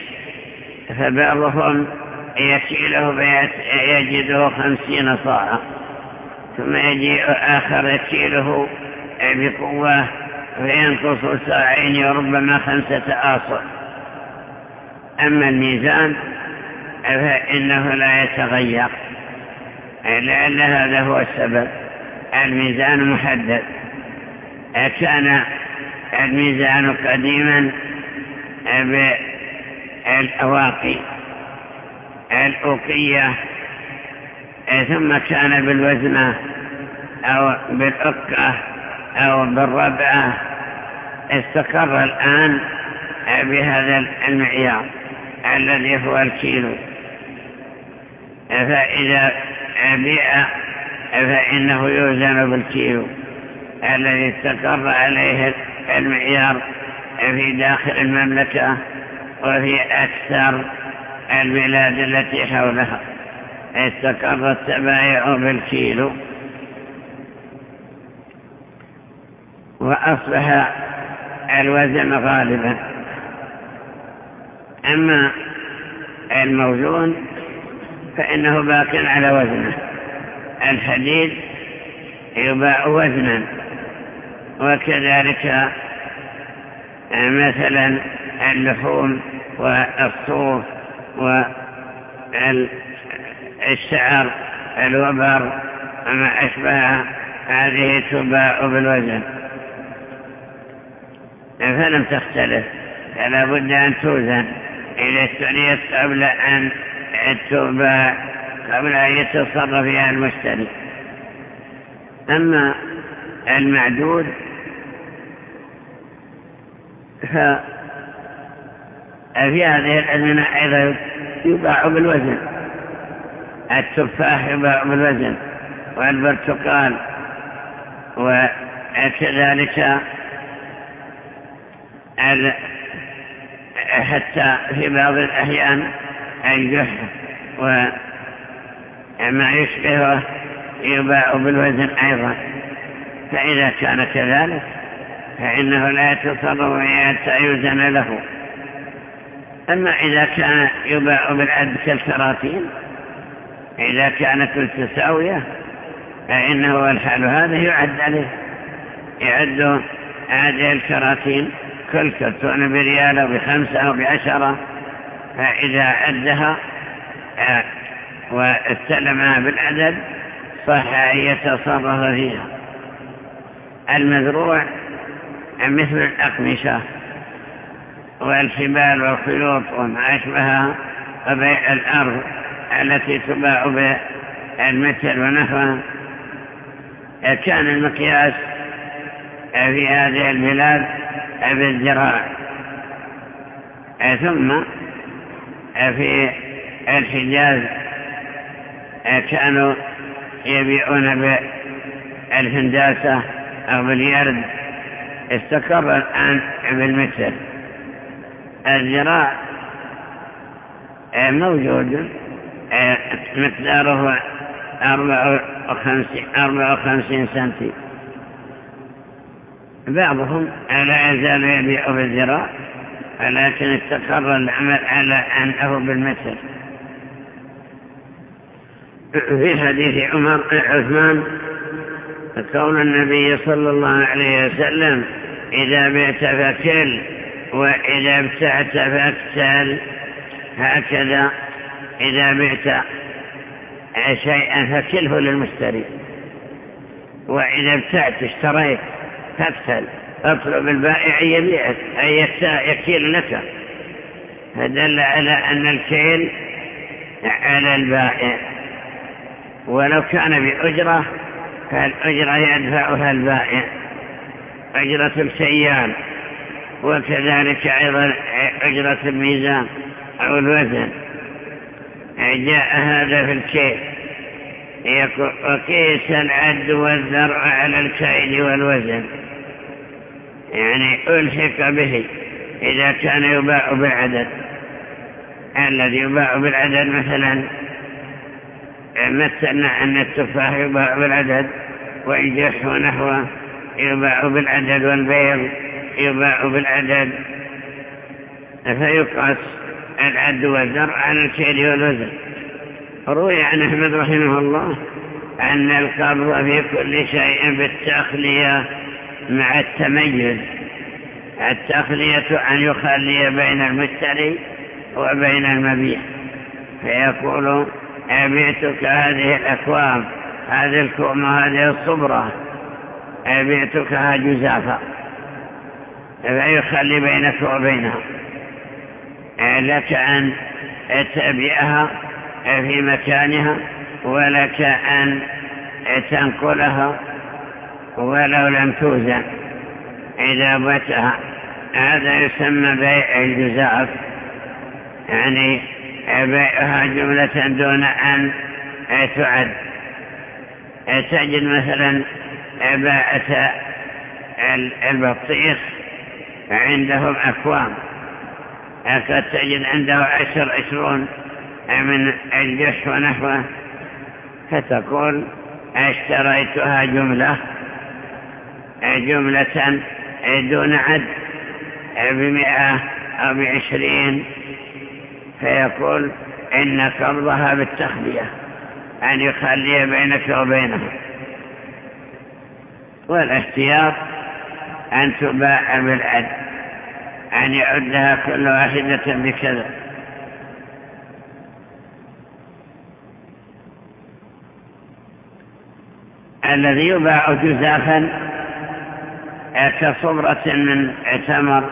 فبعضهم يكيله يجده خمسين صاعا ثم يجي آخر يكيله بقوة فينقص ساعين وربما خمسة آصر أما الميزان فإنه لا يتغير لأن هذا هو السبب. الميزان محدد. كان الميزان قديما بالأواقي الأوقية ثم كان بالوزنة أو بالأقة أو بالربعة استقر الآن بهذا المعيار الذي هو الكيلو. فإذا بيع فإنه يوزن بالكيلو الذي استقر عليه المعيار في داخل المملكة وفي أكثر البلاد التي حولها. استقر التبايع بالكيلو. وأصبح الوزن غالبا. أما الموزون فإنه باق على وزنه. الحديد يباع وزنا. وكذلك مثلا اللحوم والصوف والشعر الوبر وما أشبه هذه تباع بالوزن. فلم تختلف فلا بد أن توزن. إذا استنيت قبل أن تباع قبل أن يتصرف فيها المشتري. أما المعدود ففي هذه الأزمنة أيضا يباع بالوزن. التفاح يباع بالوزن والبرتقال وكذلك حتى في بعض الأحيان الجح وما يشبهه يباع بالوزن أيضا. فإذا كان كذلك فإنه لا يتصرف حتى يوزن له. أما إذا كان يباع بالعد كالكراتين إذا كانت متساوية فإنه الحال هذا يعد عليه. يعد هذه الكراتين كل كرتون بريال أو بخمسة أو بعشرة. فإذا عدها آه، واستلمها بالعدد صح أن يتصرف فيها. المزروع مثل الأقمشة والحبال والخيوط وما أشبهها وبيع الأرض التي تباع بالمثل ونحوها. كان المقياس في هذه البلاد بالزراع ثم في الحجاز كانوا يبيعون بالهنداسة أو باليرد. استقر الآن بالمثل الزراع موجود مقداره أربع وخمسين سنتي. بعضهم لا يزال يبيع بالزراع ولكن استقر العمل على أنه بالمثل في حديث عمر عثمان قول النبي صلى الله عليه وسلم إذا بعت فكل وإذا ابتعت فاكتل هكذا إذا بعت شيئا فكله للمشتري. وإذا ابتعت اشتريت فاكتل اطلب البائع يبيعك أي يكيل لك. فدل على أن الكيل على البائع. ولو كان بأجرة فالأجرة يدفعها البائع أجرة السيان وكذلك أيضا أجرة الميزان أو الوزن. جاء هذا في الكيل وكيس العد والذرع على الكيل والوزن. يعني ألحق به إذا كان يباع بالعدد الذي يباع بالعدد مثلا مثلنا أن التفاح يباع بالعدد. والجح ونحوه يباع بالعدد والبيض يباع بالعدد. فيقاس العد والزرع على الكيل والوزن روي عن أحمد رحمه الله أن القبض في كل شيء بالتخلية مع التميز. التخلية أن يخلي بين المشتري وبين المبيع. فيقول أبيتك هذه الأكوام هذه الكوم وهذه الصبرة. أبيتكها جزافة. فيخلي بينك وبينها لك أن تبيعها في مكانها ولك أن تنقلها ولو لم توزن إذا بتها هذا يسمى بيع الجزاف. يعني بيعها جملة دون أن تعد. تجد مثلا باعة البطيخ عندهم أكوام قد تجد عنده عشر عشرون من الجش ونحوه. فتقول أشتريتها جملة جملة دون عد بمئة أو بعشرين. فيقول إن قرضها بالتخلية أن يخلي بينك وبينها والاحتياط أن تباع بالعد أن يعدها كل واحدة بكذا. الذي يباع جزافا كصبرة من تمر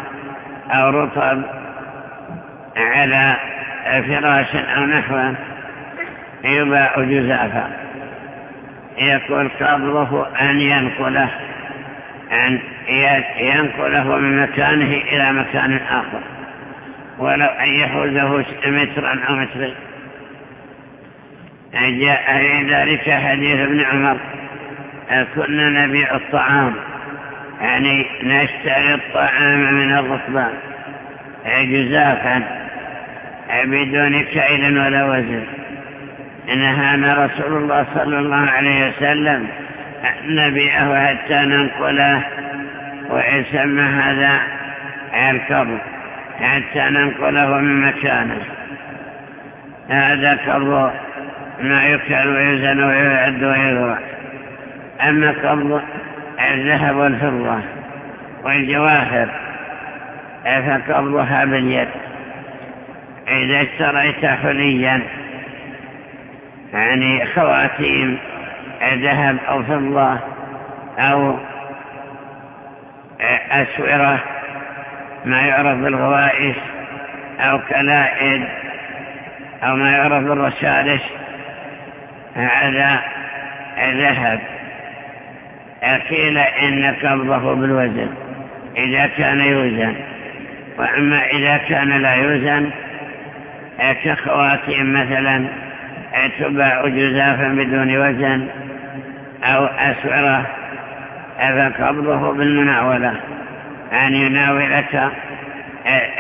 أو رطب على فراش أو نحوه. يباع جزافا يقول قبضه أن ينقله أن ينقله من مكانه إلى مكان آخر ولو أن يحوزه مترا أو مترين. جاء في ذلك حديث ابن عمر كنا نبيع الطعام؟ يعني نشتري الطعام من الركبان. جزافا بدون كيل ولا وزن. نهانا رسول الله صلى الله عليه وسلم نبيعه حتى ننقله ويسمى هذا الكرب حتى ننقله من مكانه. هذا كرب ما يكل ويزن ويعد ويذرع أما قبض الذهب والفضة والجواهر فقبضها باليد. إذا اشتريت حليا يعني خواتيم ذهب أو فضة أو أسورة ما يعرف بالغوائش أو كلائد أو ما يعرف بالرشادش هذا ذهب. قيل إن قبضه بالوزن إذا كان يوزن. وأما إذا كان لا يوزن كخواتيم مثلا تباع جزافا بدون وزن أو أسعرة فقبضه بالمناولة. أن يناولك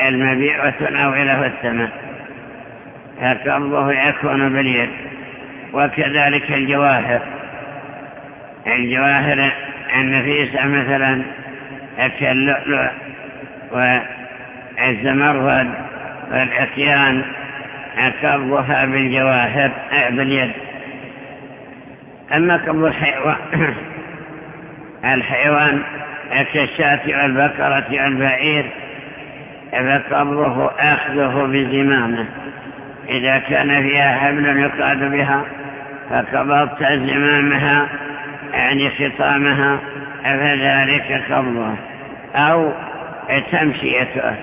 المبيع وتناوله الثمن فقبضه يكون باليد. وكذلك الجواهر. الجواهر النفيسة مثلا كاللؤلؤ والزمرد والعصيان قبضها بالجواهر باليد. أما قبض الحيوان الحيوان كالشاة والبكرة والبعير فقبضه أخذه بزمامه. إذا كان فيها حبل يقاد بها فقبضت زمامها يعني خطامها فذلك قبضه. أو تمشيته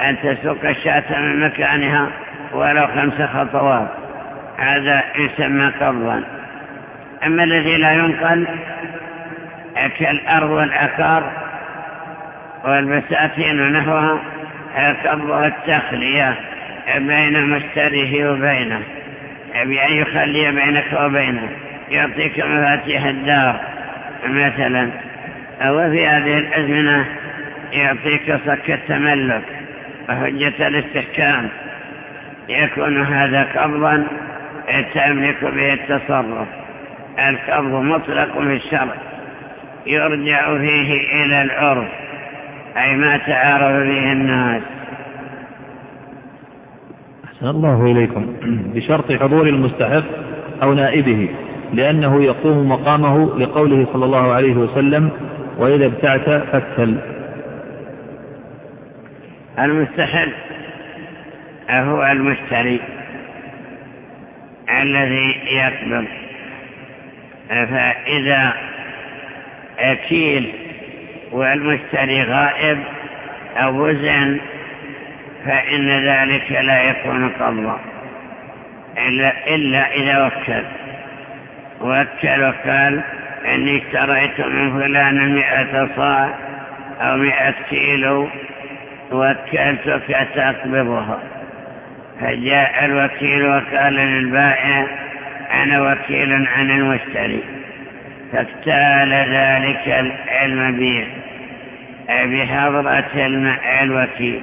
أن تسوق الشاة من مكانها ولو خمس خطوات. هذا يسمى قبضا. أما الذي لا ينقل كالأرض والعقار والبساتين ونحوها قبض التخلية بين مشتريه وبينه بأن يخلي بينك وبينه. يعطيك مفاتيح الدار مثلا. أو في هذه الأزمنة يعطيك صك التملك وحجة الاستحكام. يكون هذا قبضا تملك به التصرف. القبض مطلق في الشرع يرجع فيه إلى العرف أي ما تعارف به الناس.
أحسن الله إليكم. بشرط حضور المستحق أو نائبه لأنه يقوم مقامه لقوله صلى الله عليه وسلم وإذا ابتعت فاكتل.
المستحق هو المشتري الذي يقبض فإذا أكيل والمشتري غائب أو وزن فإن ذلك لا يكون قبضا. إلا, إلا إذا وكل. وكل وقال إني اشتريت من فلان مئة صاع أو مئة كيلو وكلتك تقبضها فجاء الوكيل وقال للبائع أنا وكيل عن المشتري. فاكتال ذلك المبيع. بحضرة الوكيل.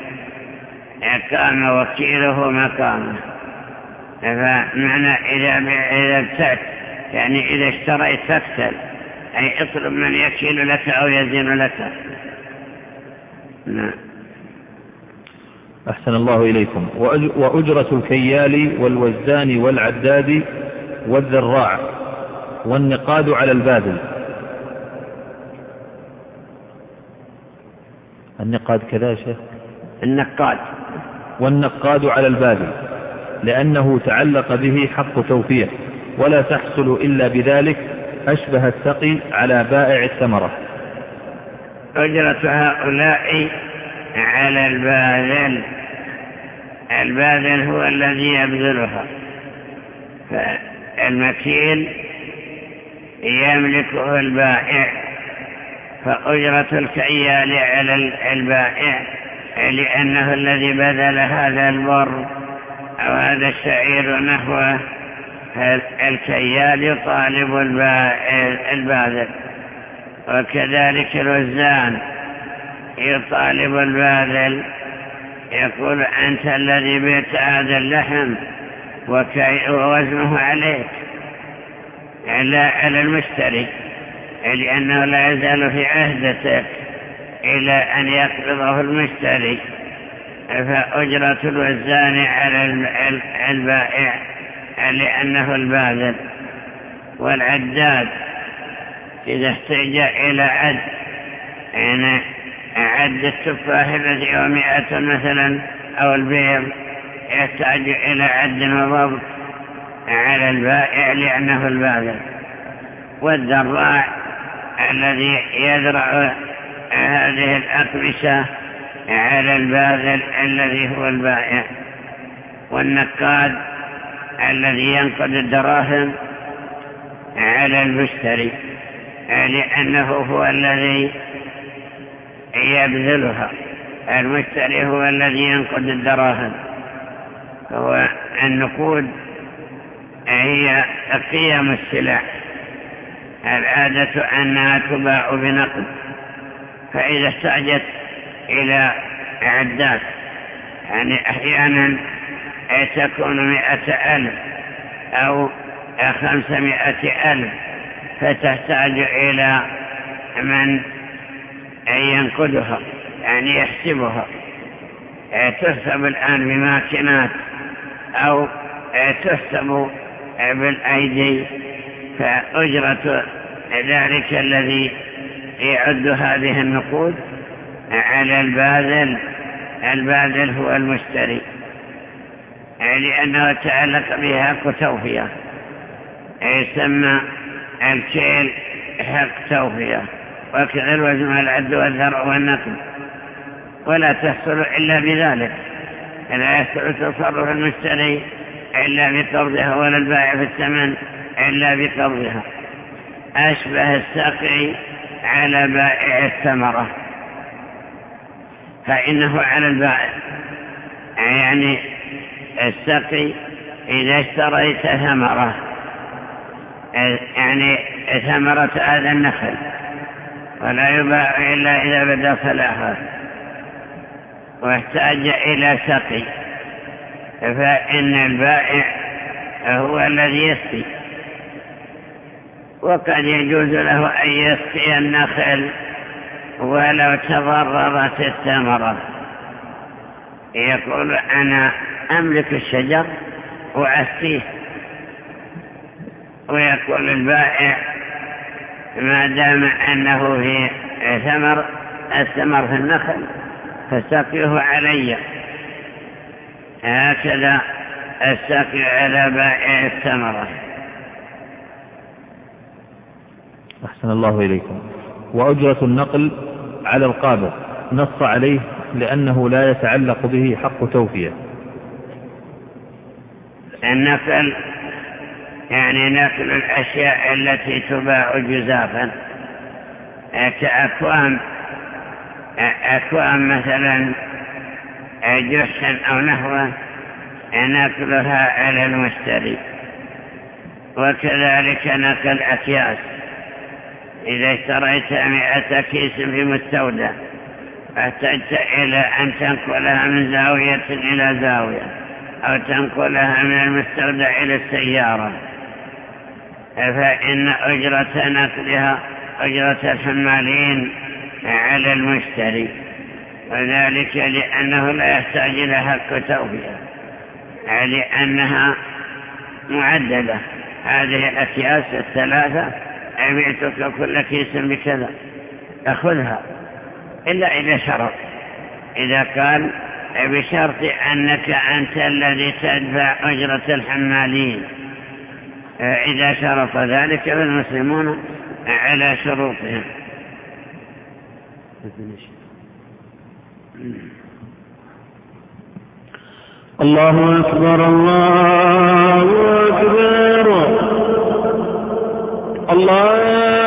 قام وكيله مقامه. فمعنى إذا ابتعت يعني إذا اشتريت فاكتل أي اطلب من يكيل لك أو يزين لك.
نعم. أحسن الله إليكم. وأجرة الكيال والوزان والعداد والذراع والنقاد على الباذل النقاد كذا شيخ؟
النقاد.
والنقاد على الباذل لأنه تعلق به حق توفيه ولا تحصل إلا بذلك أشبه السقي على بائع الثمرة.
أجرة هؤلاء على الباذل. الباذل هو الذي يبذلها. فالمكيل يملكه البائع فأجرة الكيال على البائع لأنه الذي بذل هذا البر أو هذا الشعير نحوه الكيال يطالب الباذل. وكذلك الوزان. يطالب الباذل. يقول أنت الذي بيت هذا اللحم ووزنه عليك. لا على المشتري. لأنه لا يزال في عهدتك إلى أن يقبضه المشتري. فأجرة الوزان على البائع لأنه الباذل. والعداد إذا احتاج إلى عد. يعني عد التفاح الذي هو مئة مثلا أو البيض يحتاج إلى عد وضبط على البائع لأنه الباذل والذراع الذي يزرع هذه الأقمشة على الباذل الذي هو البائع والنقاد الذي ينقد الدراهم على المشتري لأنه هو الذي يبذلها. المشتري هو الذي ينقد الدراهم. هو النقود هي قيم السلع. العادة أنها تباع بنقد. فإذا احتاجت إلى عدات يعني أحيانا تكون مئة ألف أو خمسمائة ألف فتحتاج إلى من ينقدها يعني يحسبها. تحسب الآن بماكينات أو تحسب بالأيدي. فأجرة ذلك الذي يعد هذه النقود على الباذل الباذل هو المشتري لأنه تعلق بها حق توفية يسمى الكيل حق توفية. وكذا الوزن والعد والذرع والنقل ولا تحصل إلا بذلك. لا يحصل تصرف المشتري إلا بقبضها ولا البائع في الثمن إلا بقبضها. أشبه السقي على بائع الثمرة. فإنه على البائع. يعني السقي إذا اشتريت ثمرة. يعني ثمرة هذا النخل. ولا يباع إلا إذا بدأ صلاحه. واحتاج إلى سقي. فإن البائع هو الذي يسقي. وقد يجوز له أن يسقي النخل ولو تضررت الثمرة. يقول أنا أملك الشجر وأسقيه. ويقول البائع ما دام أنه في ثمر الثمر في النخل فسقيه علي. هكذا السقي على بائع الثمرة
أحسن الله إليكم. وأجرة النقل على القابض. نص عليه لأنه لا يتعلق به حق توفية.
النقل يعني نقل الأشياء التي تباع جزافا. كأكوام أكوام مثلا جحشا أو نحوه نقلها على المشتري. وكذلك نقل أكياس. إذا اشتريت مئة كيس في مستودع احتجت إلى أن تنقلها من زاوية إلى زاوية أو تنقلها من المستودع إلى السيارة. فإن أجرة نقلها أجرة الحمالين على المشتري وذلك لأنه لا يحتاج إلى حق توفية لأنها معدلة. هذه الأكياس الثلاثة أبيتك كل كيس بكذا. أخذها إلا إذا شرط. إذا قال بشرط أنك أنت الذي تدفع أجرة الحمالين. إذا شرط ذلك فالمسلمون على شروطهم.
الله أكبر الله أكبر. الله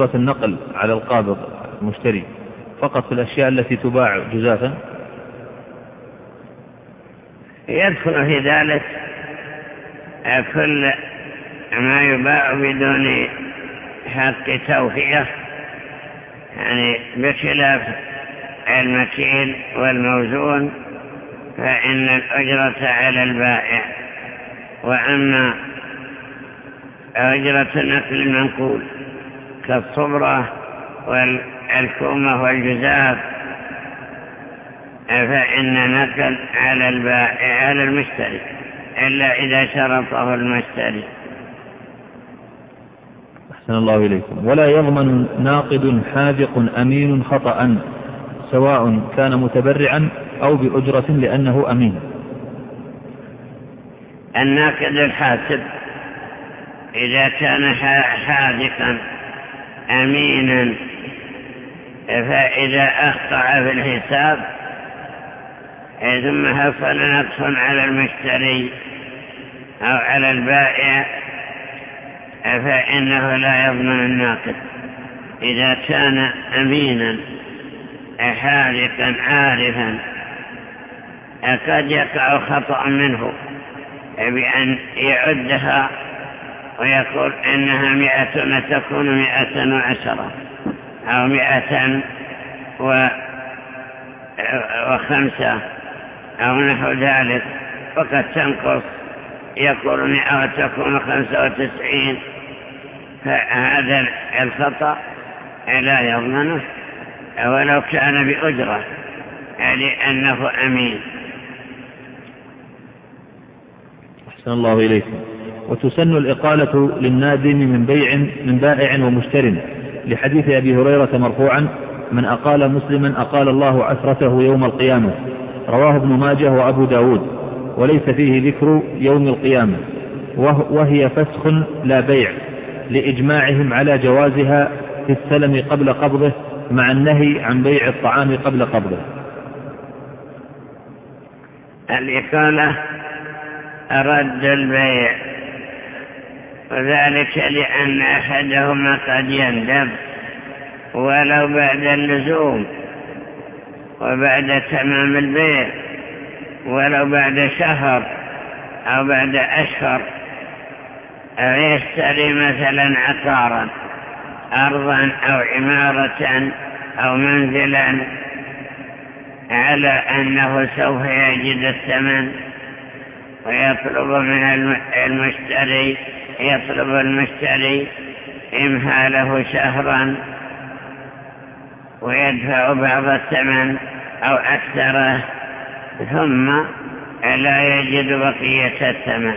أجرة النقل على القابض المشتري فقط في الأشياء التي تباع جزافا؟
يدخل في ذلك كل ما يباع بدون حق توفية يعني بخلاف المكيل والموزون فإن الأجرة على البائع. وأما أجرة نقل المنقول كالصبرة والكومة والجزاف. فإن نقل على البائع على المشتري إلا إذا شرطه المشتري.
أحسن الله إليكم. ولا يضمن ناقد حاذق أمين خطأ سواء كان متبرعا أو بأجرة لأنه أمين.
الناقد الحاسب إذا كان حاذقا. أمينا. فإذا أخطأ في الحساب ثم حصل نقص على المشتري أو على البائع فإنه لا يضمن الناقد إذا كان أمينا حالقا عارفا قد يقع خطأ منه بأن يعدها ويقول إنها مئة تكون مئة وعشرة أو مئة وخمسة أو نحو ذلك. وقد تنقص يقول مئة وتكون خمسة وتسعين. فهذا الخطأ لا يضمنه ولو كان بأجرة لأنه أمين.
أحسن الله إليكم. وتسن الإقالة للنادم من بيع من بائع ومشتر. لحديث أبي هريرة مرفوعا من أقال مسلما أقال الله عثرته يوم القيامة. رواه ابن ماجه وأبو داود. وليس فيه ذكر يوم القيامة. وهي فسخ لا بيع. لإجماعهم على جوازها في السلم قبل قبضه مع النهي عن بيع الطعام قبل قبضه.
الإقالة رد البيع. وذلك لأن أحدهما قد يندب ولو بعد اللزوم وبعد تمام البيع ولو بعد شهر أو بعد أشهر أو يشتري مثلا عقارا أرضا أو عمارة أو منزلا على أنه سوف يجد الثمن ويطلب من المشتري يطلب المشتري إمهاله شهرا ويدفع بعض الثمن أو أكثره ثم لا يجد بقية الثمن.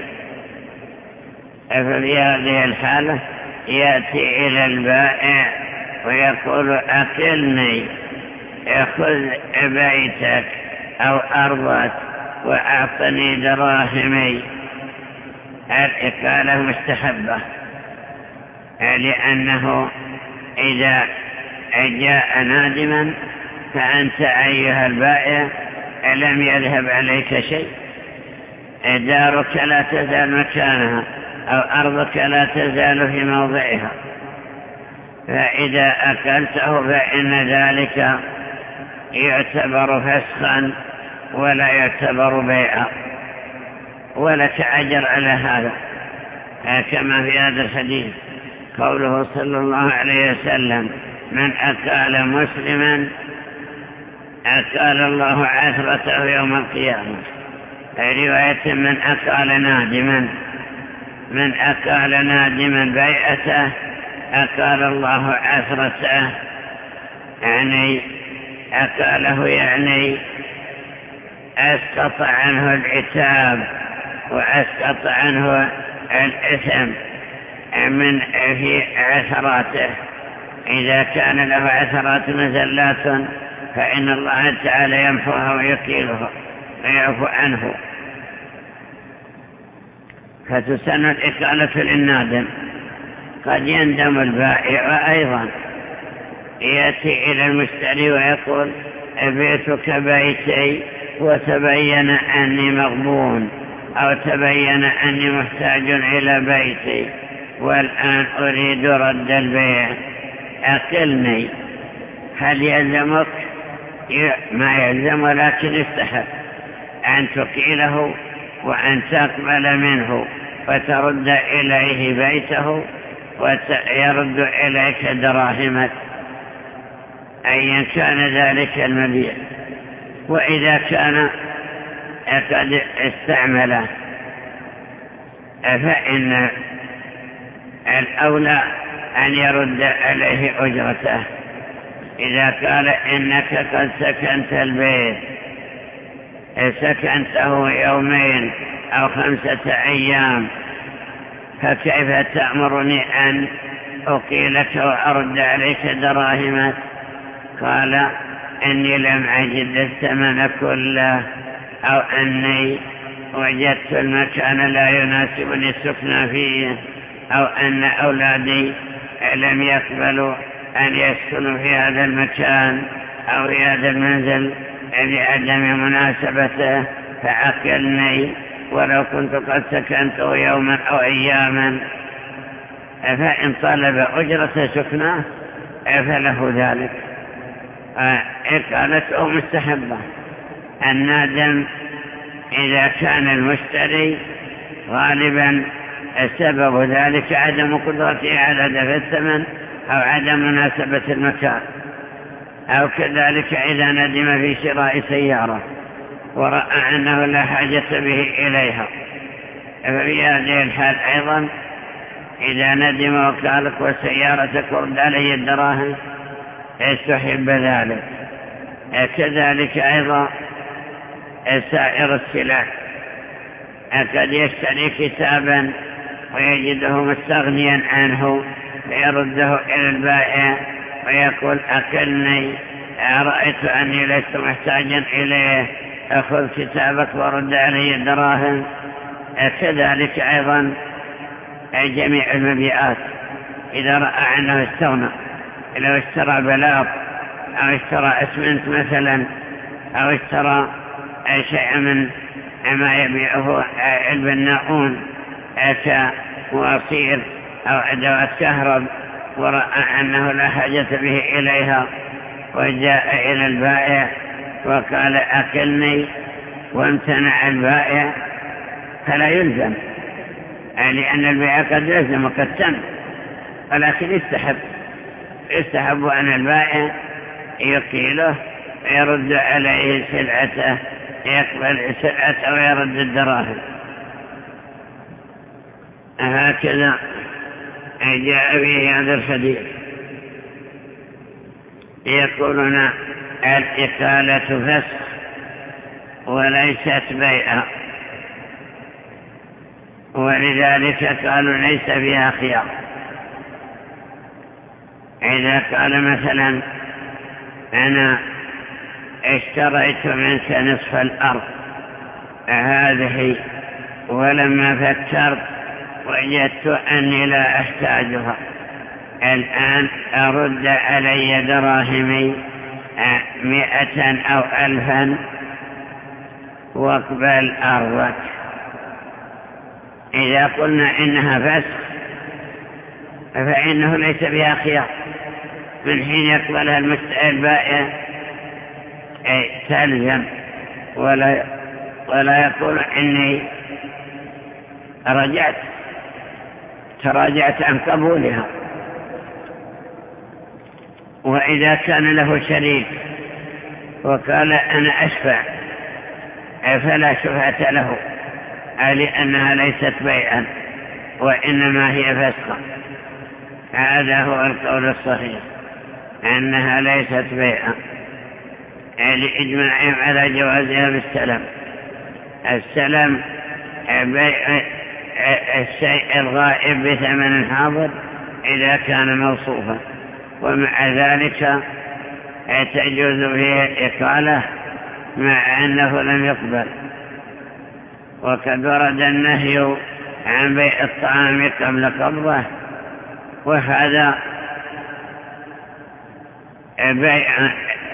ففي هذه الحالة يأتي إلى البائع ويقول أكلني خذ بيتك أو أرضك وأعطني دراهمي. الإقالة مستحبة لأنه إذا جاء نادما فأنت أيها البائع لم يذهب عليك شيء دارك لا تزال مكانها أو أرضك لا تزال في موضعها. فإذا أكلته فإن ذلك يعتبر فسخا ولا يعتبر بيعا. ولك أجر على هذا. كما في هذا الحديث قوله صلى الله عليه وسلم من أكال مسلما أكال الله عثرته يوم القيامة. رواية من أكال نادما من أكال نادما بيعته أكال الله عثرته. يعني أكاله يعني أسقط عنه العتاب. وأسقط عنه الإثم من في عثراته. إذا كان له عثرات مزلات فإن الله تعالى يمحوها ويكيلها ويعفو عنه. فتسن الإقالة للنادم. قد يندم البائع أيضا. يأتي إلى المشتري ويقول بيتك بيتي؟ وتبين أني مغبون. أو تبين أني محتاج إلى بيتي والآن أريد رد البيع. أقلني. هل يلزمك؟ ما يلزم ولكن استحب أن تقيله وأن تقبل منه وترد إليه بيته ويرد إليك دراهمك. أيا كان ذلك المبيع. وإذا كان قد استعمله فإن الأولى أن يرد عليه أجرته. إذا قال إنك قد سكنت البيت. سكنته يومين أو خمسة أيام. فكيف تأمرني أن أقيلك وأرد عليك دراهمك؟ قال إني لم أجد الثمن كله. أو أني وجدت المكان لا يناسبني السكنى فيه أو أن أولادي لم يقبلوا أن يسكنوا في هذا المكان أو في هذا المنزل لعدم مناسبته فعقلني ولو كنت قد سكنته يوما أو أياما. فإن طلب أجرة سكنه فله ذلك. إقالته مستحبة. النادم إذا كان المشتري غالبا سبب ذلك عدم قدرته على دفع الثمن أو عدم مناسبة المكان. أو كذلك إذا ندم في شراء سيارة ورأى أنه لا حاجة به إليها. ففي هذه الحال أيضا إذا ندم وقالك والسيارة كرد علي الدراهم استحب ذلك. كذلك أيضا سائر السلاح. قد يشتري كتابا ويجده مستغنيا عنه فيرده إلى البائع ويقول أكلني رأيت أني لست محتاجا إليه أخذ كتابك ورد علي الدراهم كذلك أيضا جميع المبيعات. إذا رأى أنه استغنى لو اشترى بلاط أو اشترى أسمنت مثلا أو اشترى شيء من ما يبيعه البناؤون كمواصير أو أدوات كهرب ورأى أنه لا حاجة به إليها وجاء إلى البائع وقال أكلني وامتنع البائع فلا يلزم. لأن البيع قد يلزم وقد تم ولكن يستحب. يستحب أن البائع يقيله ويرد عليه سلعته يقبل سلعته ويرد الدراهم. هكذا جاء به هذا الحديث يقولون الإقالة فسخ وليست بيئة ولذلك قالوا ليس فيها خيار. إذا قال مثلا أنا اشتريت منك نصف الأرض. هذه ولما فكرت وجدت أني لا أحتاجها. الآن أرد علي دراهمي مئة أو ألفا. واقبل أرضك. إذا قلنا إنها فسخ فإنه ليس بها خيار من حين يقبلها البائع تلزم ولا, ولا يقول إني رجعت تراجعت عن قبولها. وإذا كان له شريك وقال أنا أشفع فلا شفعة له لأنها ليست بيئا وإنما هي فسقة. هذا هو القول الصحيح أنها ليست بيئا. لإجماعهم على جوازها بالسلام السلام. بيع الشيء الغائب بثمن حاضر إذا كان موصوفا. ومع ذلك تجوز فيه إقالة مع أنه لم يقبل. وقد ورد النهي عن بيع الطعام قبل قبضه وهذا بيع,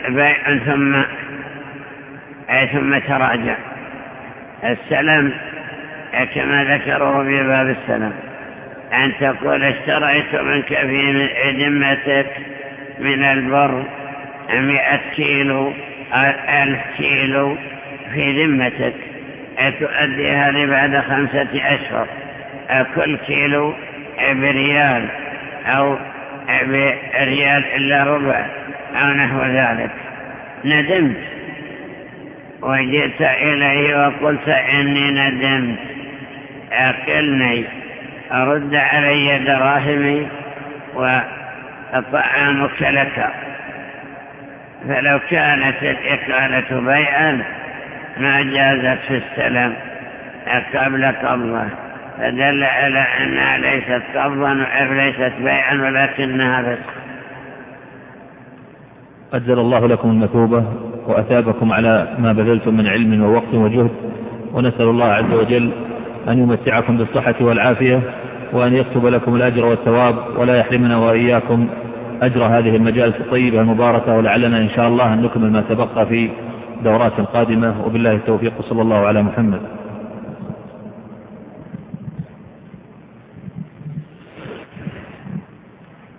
بيع ثم ثم تراجع. السلام كما ذكره في باب السلام أن تقول اشتريت منك في ذمتك من البر مئة كيلو ألف كيلو في ذمتك. تؤديها لي بعد خمسة أشهر. كل كيلو بريال أو بريال إلا ربع. أو نحو ذلك. ندمت. وجئت إليه وقلت إني ندمت. أقلني أرد علي دراهمي وطعامك لك. فلو كانت الإقالة بيعا ما جازت في السلام. قبل قبضه فدل على أنها ليست قبضا ليست بيعا ولكنها فسخ
أجل الله لكم المثوبة وأثابكم على ما بذلتم من علم ووقت وجهد ونسأل الله عز وجل أن يمتعكم بالصحة والعافية وأن يكتب لكم الأجر والثواب ولا يحرمنا وإياكم أجر هذه المجالس الطيبة المباركة ولعلنا إن شاء الله أن نكمل ما تبقى في دورات قادمة. وبالله التوفيق صلى الله على محمد.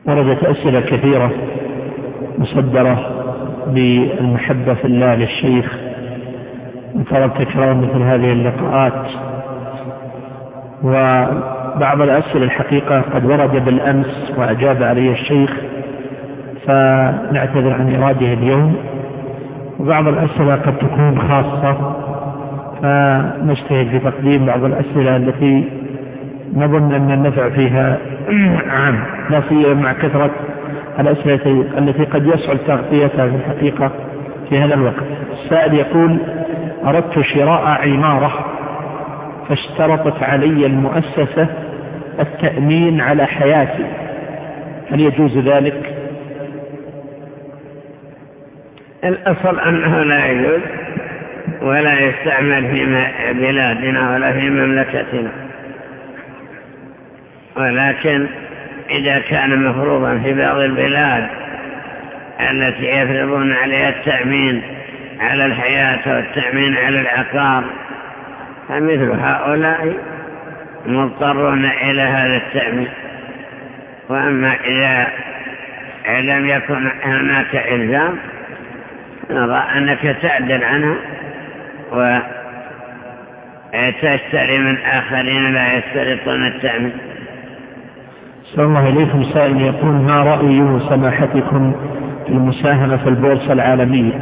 وردت أسئلة كثيرة. مصدرة بالمحبة في الله للشيخ. وطلب تكرار مثل هذه اللقاءات. وبعض الأسئلة الحقيقة قد ورد بالأمس وأجاب عليه الشيخ فنعتذر عن إراده اليوم. وبعض الأسئلة قد تكون خاصة فنجتهد في تقديم بعض الأسئلة التي نظن أن النفع فيها. عام لا سيما مع كثرة الأسئلة التي قد يصعب تغطيتها في الحقيقة في هذا الوقت. السائل يقول أردت شراء عمارة فاشترطت علي المؤسسة التأمين على حياتي. هل يجوز ذلك؟
الأصل أنه لا يجوز ولا يستعمل في بلادنا ولا في مملكتنا. ولكن إذا كان مفروضا في بعض البلاد التي يفرضون عليها التأمين على الحياة والتأمين على العقار فمثل هؤلاء مضطرون إلى هذا التأمين. وأما إذا لم يكن هناك إلزام نرى أنك تعدل عنها وتشتري من آخرين لا يشترطون التأمين.
صلى الله إليكم سائل يقول ما رأي سماحتكم في المساهمة في البورصة العالمية؟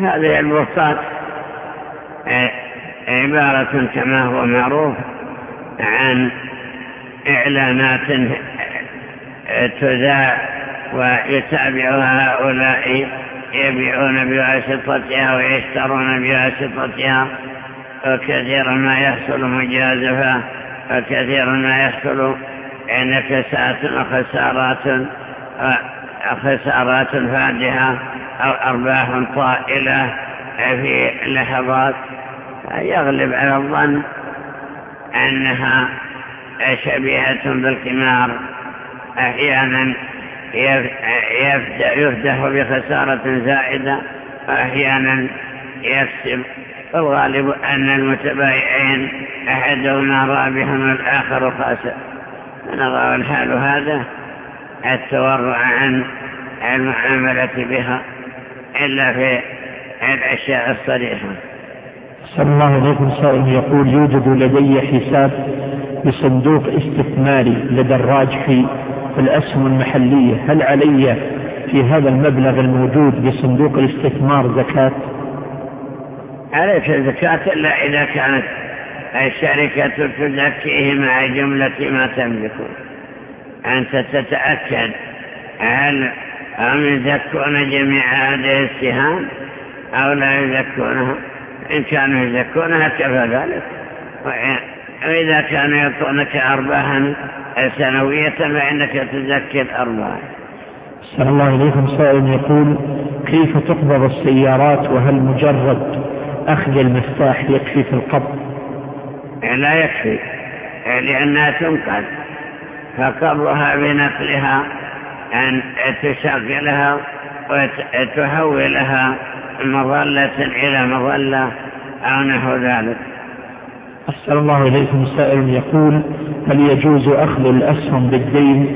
هذه البورصات عبارة كما هو معروف عن إعلانات تذاع ويتابعها هؤلاء يبيعون بواسطتها ويشترون بواسطتها وكثيرا ما يحصل مجازفة. وكثيرا ما يحصل نكسات وخسارات خسارات فادحة أو أرباح طائلة في لحظات. يغلب على الظن أنها شبيهة بالقمار. أحيانا يفتح بخسارة زائدة وأحيانا يكسب الغالب أن المتبايعين أحدهما رابح والآخر خاسر نرى الحال هذا؟ التورع عن المعاملة بها إلا في الأشياء الصريحة.
صلى الله عليكم سائل يقول يوجد لدي حساب بصندوق استثماري لدى الراجحي في الأسهم المحلية. هل علي في هذا المبلغ الموجود بصندوق الاستثمار زكاة؟
عليك الزكاة إلا إذا كانت الشركة تزكيه مع جملة ما تملكون؟ أنت تتأكد هل هم يزكون جميع هذه السهام أو لا يزكونها إن كانوا يزكونها كفى ذلك؟ وإذا كانوا يعطونك أرباحا سنوية فإنك تزكي الأرباح
صلى الله عليكم سائل يقول كيف تقبض السيارات وهل مجرد أخذ المفتاح يكفي في القبض
لا يكفي لأنها تنقل فقبضها بنقلها أن تشغلها وتحولها مظلة إلى مظلة أو نحو ذلك.
أحسن الله إليكم. سائل يقول هل يجوز أخذ الأسهم بالدين؟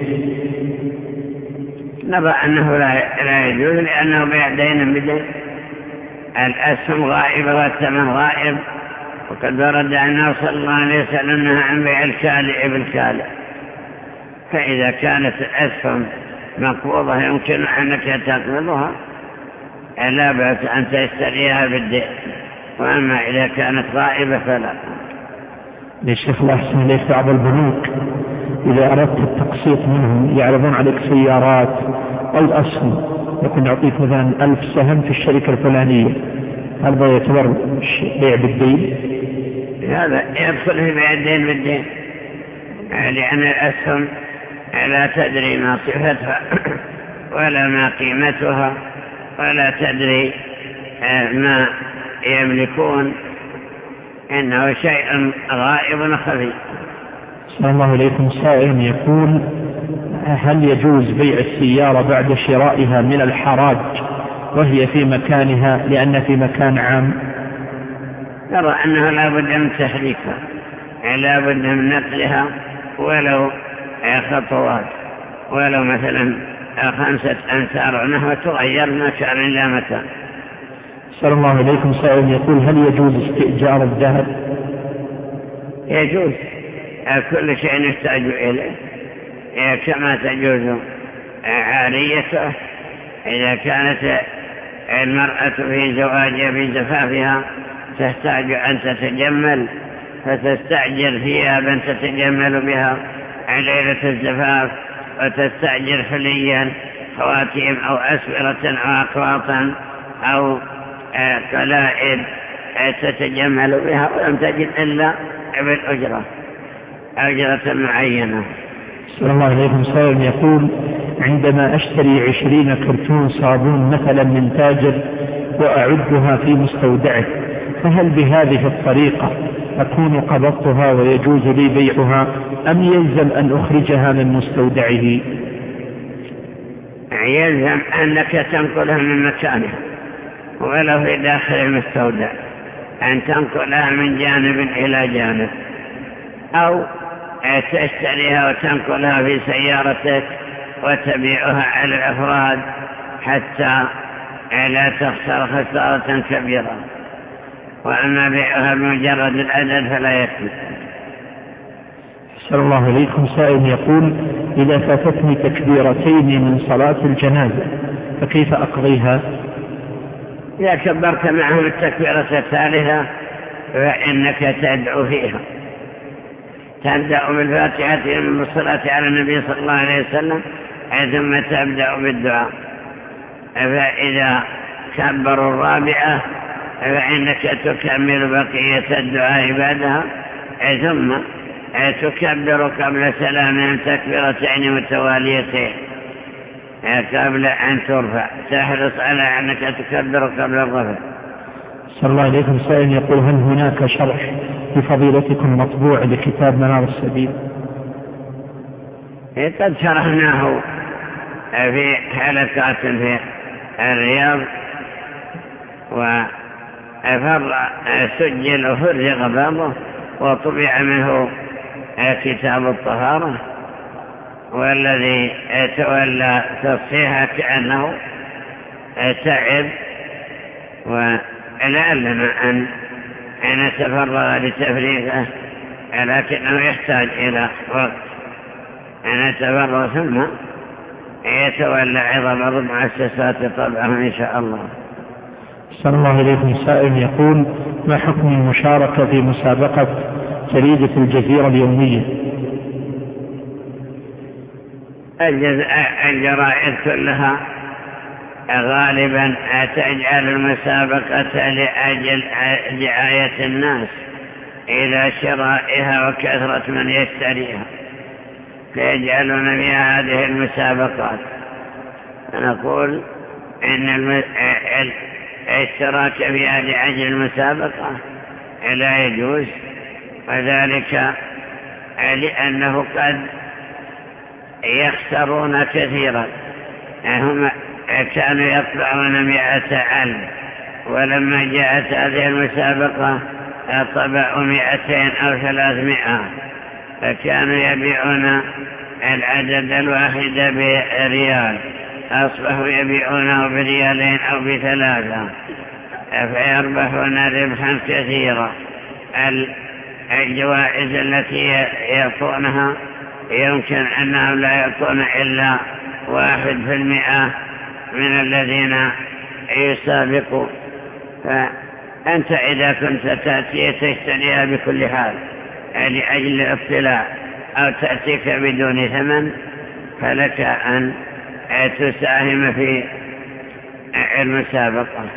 نرى أنه لا يجوز لأنه بيع دين بدين. الأسهم غائبة والثمن غائب. وقد ورد أنه صلى الله عليه وسلم عن بيع الكالئ بالكالئ فإذا كانت الأسهم مقبوضة يمكن أنك تقبضها. لا بأس أن تشتريها بالدين. وأما إذا كانت غائبة فلا.
للشيخ الله أحسن إليك. بعض البنوك إذا أردت التقسيط منهم يعرضون عليك سيارات أو أسهم يكون يعطيك مثلا ألف سهم في الشركة الفلانية. هذا يعتبر بيع بالدين.
هذا يدخل في بيع الدين بالدين. لأن الأسهم لا تدري ما صفتها ولا ما قيمتها ولا تدري آه، ما يملكون. إنه شيء غائب خفي.
صلى الله عليكم سائل يقول هل يجوز بيع السيارة بعد شرائها من الحراج وهي في مكانها لأن في مكان عام؟
يرى أنه لا بد من تحريكها لا بد من نقلها ولو خطوات ولو مثلا خمسة أمتار نحو تغير مكان إلى مكان.
صلى الله عليكم سائل يقول هل يجوز استئجار الذهب؟
يجوز. كل شيء يحتاج إليه. كما تجوز عاريته إذا كانت المرأة في زواجها في زفافها تحتاج أن تتجمل فتستأجر ثيابا تتجمل بها ليلة الزفاف وتستأجر حليا خواتيم أو أسورة أو أقراطا أو قلائد تتجمل بها ولم تجد إلا بالأجرة أجرة معينة.
صلى الله عليه وسلم يقول عندما أشتري عشرين كرتون صابون مثلا من تاجر وأعدها في مستودعه فهل بهذه الطريقة أكون قبضتها ويجوز لي بيعها أم يلزم أن أخرجها من مستودعه?
يلزم أنك تنقلها من مكانها ولو في داخل المستودع أن تنقلها من جانب إلى جانب أو تشتريها وتنقلها في سيارتك وتبيعها على الأفراد حتى لا تخسر خسارة كبيرة. وأما بيعها بمجرد العدد فلا يكفي.
صلى الله عليكم سائل يقول إذا فاتتني تكبيرتين من صلاة الجنازة فكيف أقضيها؟
إذا كبرت معهم التكبيرة الثالثة فإنك تدعو فيها. تبدأ بالفاتحة من الصلاة على النبي صلى الله عليه وسلم ثم تبدأ بالدعاء. فإذا كبروا الرابعة فإنك تكمل بقية الدعاء بعدها ثم تكبر قبل سلام تكبيرتين متواليتين قبل أن ترفع. تحرص على أنك تكبر قبل الرفع.
صلى الله عليه وسلم يقول هل هناك شرح لفضيلتكم مطبوع لكتاب منار السبيل؟
قد شرحناه في حلقات في الرياض وفر سجل وفرغ بعضه وطبع منه كتاب الطهارة والذي تولى تصحيحه كأنه تعب ولعلنا أن نتفرغ لتفريغه لكنه يحتاج إلى وقت. أن نتفرغ ثم يتولى عظم المؤسسات طبعا إن شاء الله.
صلى الله عليه سائل يقول ما حكم المشاركة في مسابقة جريدة الجزيرة اليومية؟
الجرائد كلها غالبا تجعل المسابقة لأجل دعاية الناس إلى شرائها وكثرة من يشتريها. فيجعلون فيها هذه المسابقات. نقول إن الاشتراك فيها لأجل المسابقة لا يجوز وذلك لأنه قد يخسرون كثيرا. هم كانوا يطبعون مئة ألف ولما جاءت هذه المسابقة طبعوا مئتين أو ثلاثمائة. فكانوا يبيعون العدد الواحد بريال. أصبحوا يبيعونه بريالين أو بثلاثة. فيربحون ربحا كثيرا. الجوائز التي يعطونها يمكن أنهم لا يعطون إلا واحد في المئة. من الذين يسابقوا فأنت إذا كنت تأتي تشتريها بكل حال لأجل الاطلاع أو تأتيك بدون ثمن فلك أن تساهم في المسابقة.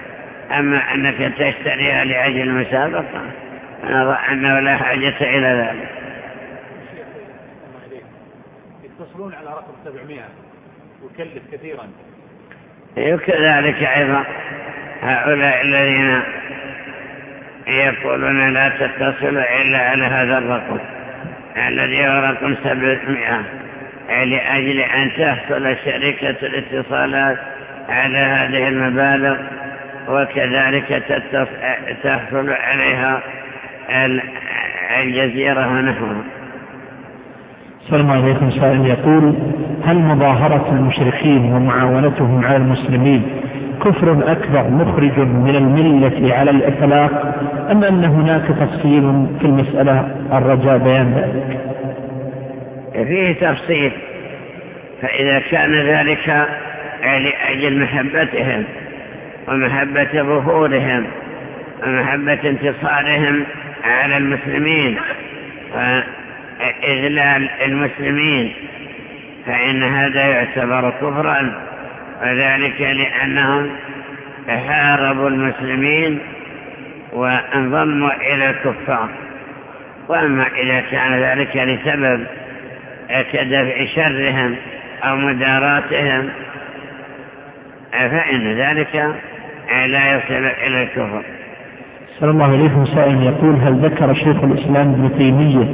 أما أنك تشتريها لأجل المسابقة نرى أنه لا حاجة إلى ذلك.
يتصلون على رقم 700 وكلف كثيرا.
وكذلك أيضا هؤلاء الذين يقولون لا تتصل إلا على هذا الرقم الذي هو رقم 700 لأجل أن تحصل شركة الاتصالات على هذه المبالغ وكذلك تحصل عليها الجزيرة ونحوها
السلام عليكم سائل يقول هل مظاهرة المشركين ومعاونتهم على المسلمين كفر أكبر مخرج من الملة على الإطلاق أم أن هناك تفصيل في المسألة؟ الرجاء بيان ذلك.
فيه تفصيل فإذا كان ذلك لأجل محبتهم ومحبة ظهورهم ومحبة انتصارهم على المسلمين. وإذلال المسلمين فإن هذا يعتبر كفرا وذلك لأنهم حاربوا المسلمين وانضموا إلى الكفار. وأما إذا كان ذلك لسبب كدفع شرهم أو مداراتهم فإن ذلك لا يصل إلى الكفر.
صلى الله عليه وسلم يقول هل ذكر شيخ الإسلام ابن تيمية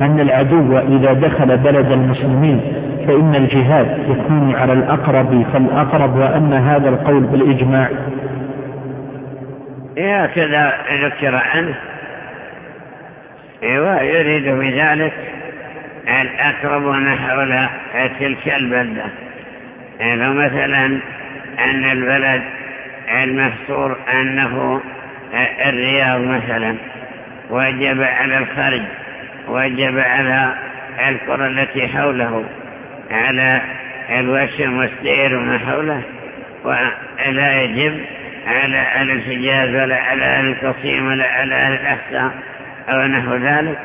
أن العدو إذا دخل بلد المسلمين فإن الجهاد يكون على الأقرب فالأقرب وأن هذا القول بالإجماع.
هكذا ذكر عنه. ويريد بذلك الأقرب نحو تلك البلدة. لو مثلا أن البلد المحصور أنه الرياض مثلا وجب على الخرج وجب على القرى التي حوله على الوشم والسير وما حوله ولا يجب على أهل الحجاز ولا على أهل القصيم ولا على أهل الأحساء أو نحو ذلك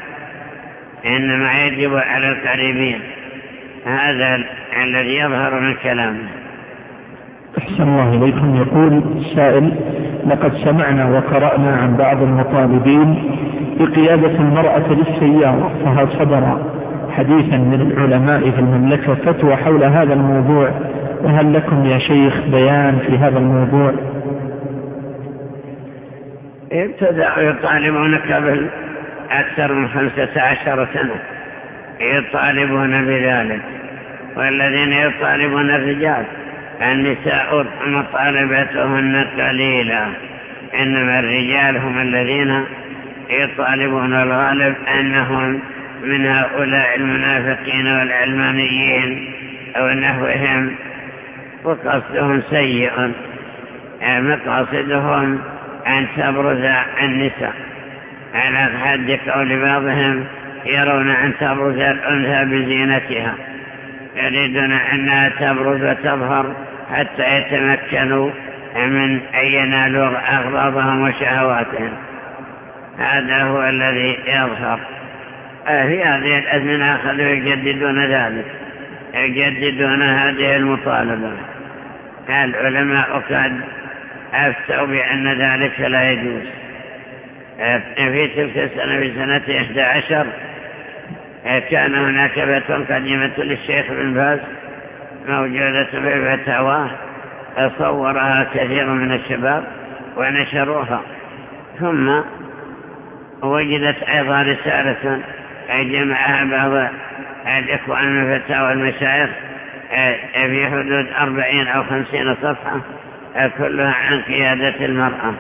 إنما يجب على القريبين. هذا الذي يظهر من كلامه.
أحسن الله إليكم. يقول السائل لقد سمعنا وقرأنا عن بعض المطالبين بقيادة المرأة للسيارة فهل صدر حديثا من العلماء في المملكة فتوى حول هذا الموضوع؟ وهل لكم يا شيخ بيان في هذا الموضوع؟
ابتدأوا يطالبون قبل أكثر من خمسة عشر سنة. يطالبون بذلك والذين يطالبون الرجال. النساء مطالبتهن قليلة إنما الرجال هم الذين يطالبون الغالب أنهم من هؤلاء المنافقين والعلمانيين أو نحوهم وقصدهم سيء مقاصدهم أن تبرز النساء. على حد قول بعضهم يرون أن تبرز الأنثى بزينتها. يريدون أنها تبرز وتظهر حتى يتمكنوا من أن ينالوا أغراضهم وشهواتهم. هذا هو الذي يظهر. في هذه الأزمنة أخذوا يجددون ذلك يجددون هذه المطالبة. العلماء قد أفتوا بأن ذلك لا يجوز. في تلك السنة في سنة 11 كان هناك فتوى قديمة للشيخ بن باز؟ موجودة في الفتاوى صورها كثير من الشباب ونشروها. ثم وجدت أيضا رسالة جمعها بعض الإخوان من فتاوى المشايخ في حدود أربعين أو خمسين صفحة كلها عن قيادة المرأة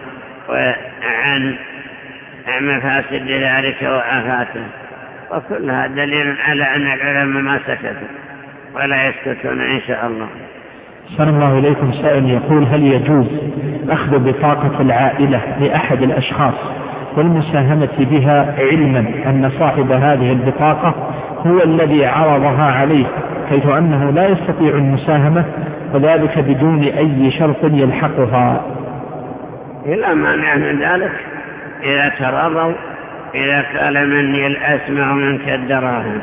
وعن مفاسد ذلك وآفاته. وكلها دليل على أن العلماء ما سكتوا ولا يسكتون إن شاء الله.
صلى الله إليكم سائل يقول هل يجوز أخذ بطاقة العائلة لأحد الأشخاص والمساهمة بها علما أن صاحب هذه البطاقة هو الذي عرضها عليه حيث أنه لا يستطيع المساهمة وذلك بدون أي شرط يلحقها؟
لا مانع من ذلك؟ إذا تراضوا إذا قال مني الأسمع منك الدراهم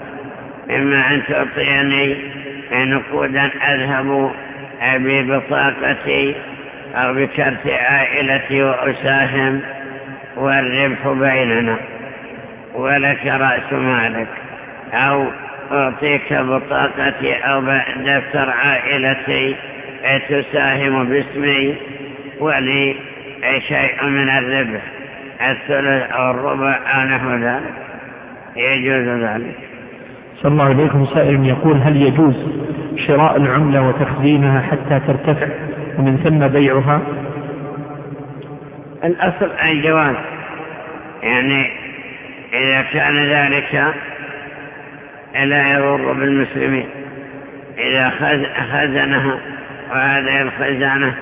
إما أن تعطيني نقودا أذهب ببطاقتي أو بكرت عائلتي وأساهم والربح بيننا. ولك رأس مالك. أو أعطيك بطاقتي أو دفتر عائلتي تساهم باسمي ولي شيء من الربح. الثلث أو الربع أو نحو ذلك يجوز ذلك.
صلى الله عليكم. سائل يقول هل يجوز شراء العملة وتخزينها حتى ترتفع ومن ثم بيعها؟
الأصل الجواز. يعني إذا كان ذلك لا يضر بالمسلمين. إذا خزنها وهذه الخزانة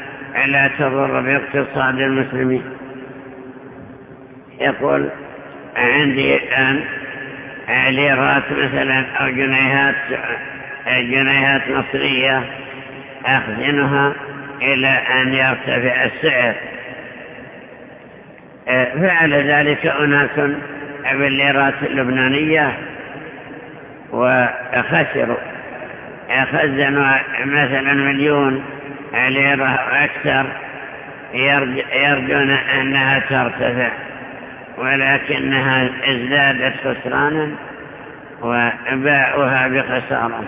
لا تضر باقتصاد المسلمين. يقول عندي الآن ليرات مثلا أو جنيهات جنيهات مصرية أخزنها إلى أن يرتفع السعر. فعل ذلك أناس بالليرات اللبنانية وخسروا خزنوا مثلا مليون ليرة أكثر يرجون أنها ترتفع. ولكنها ازدادت خسرانا وباعوها بخسارة.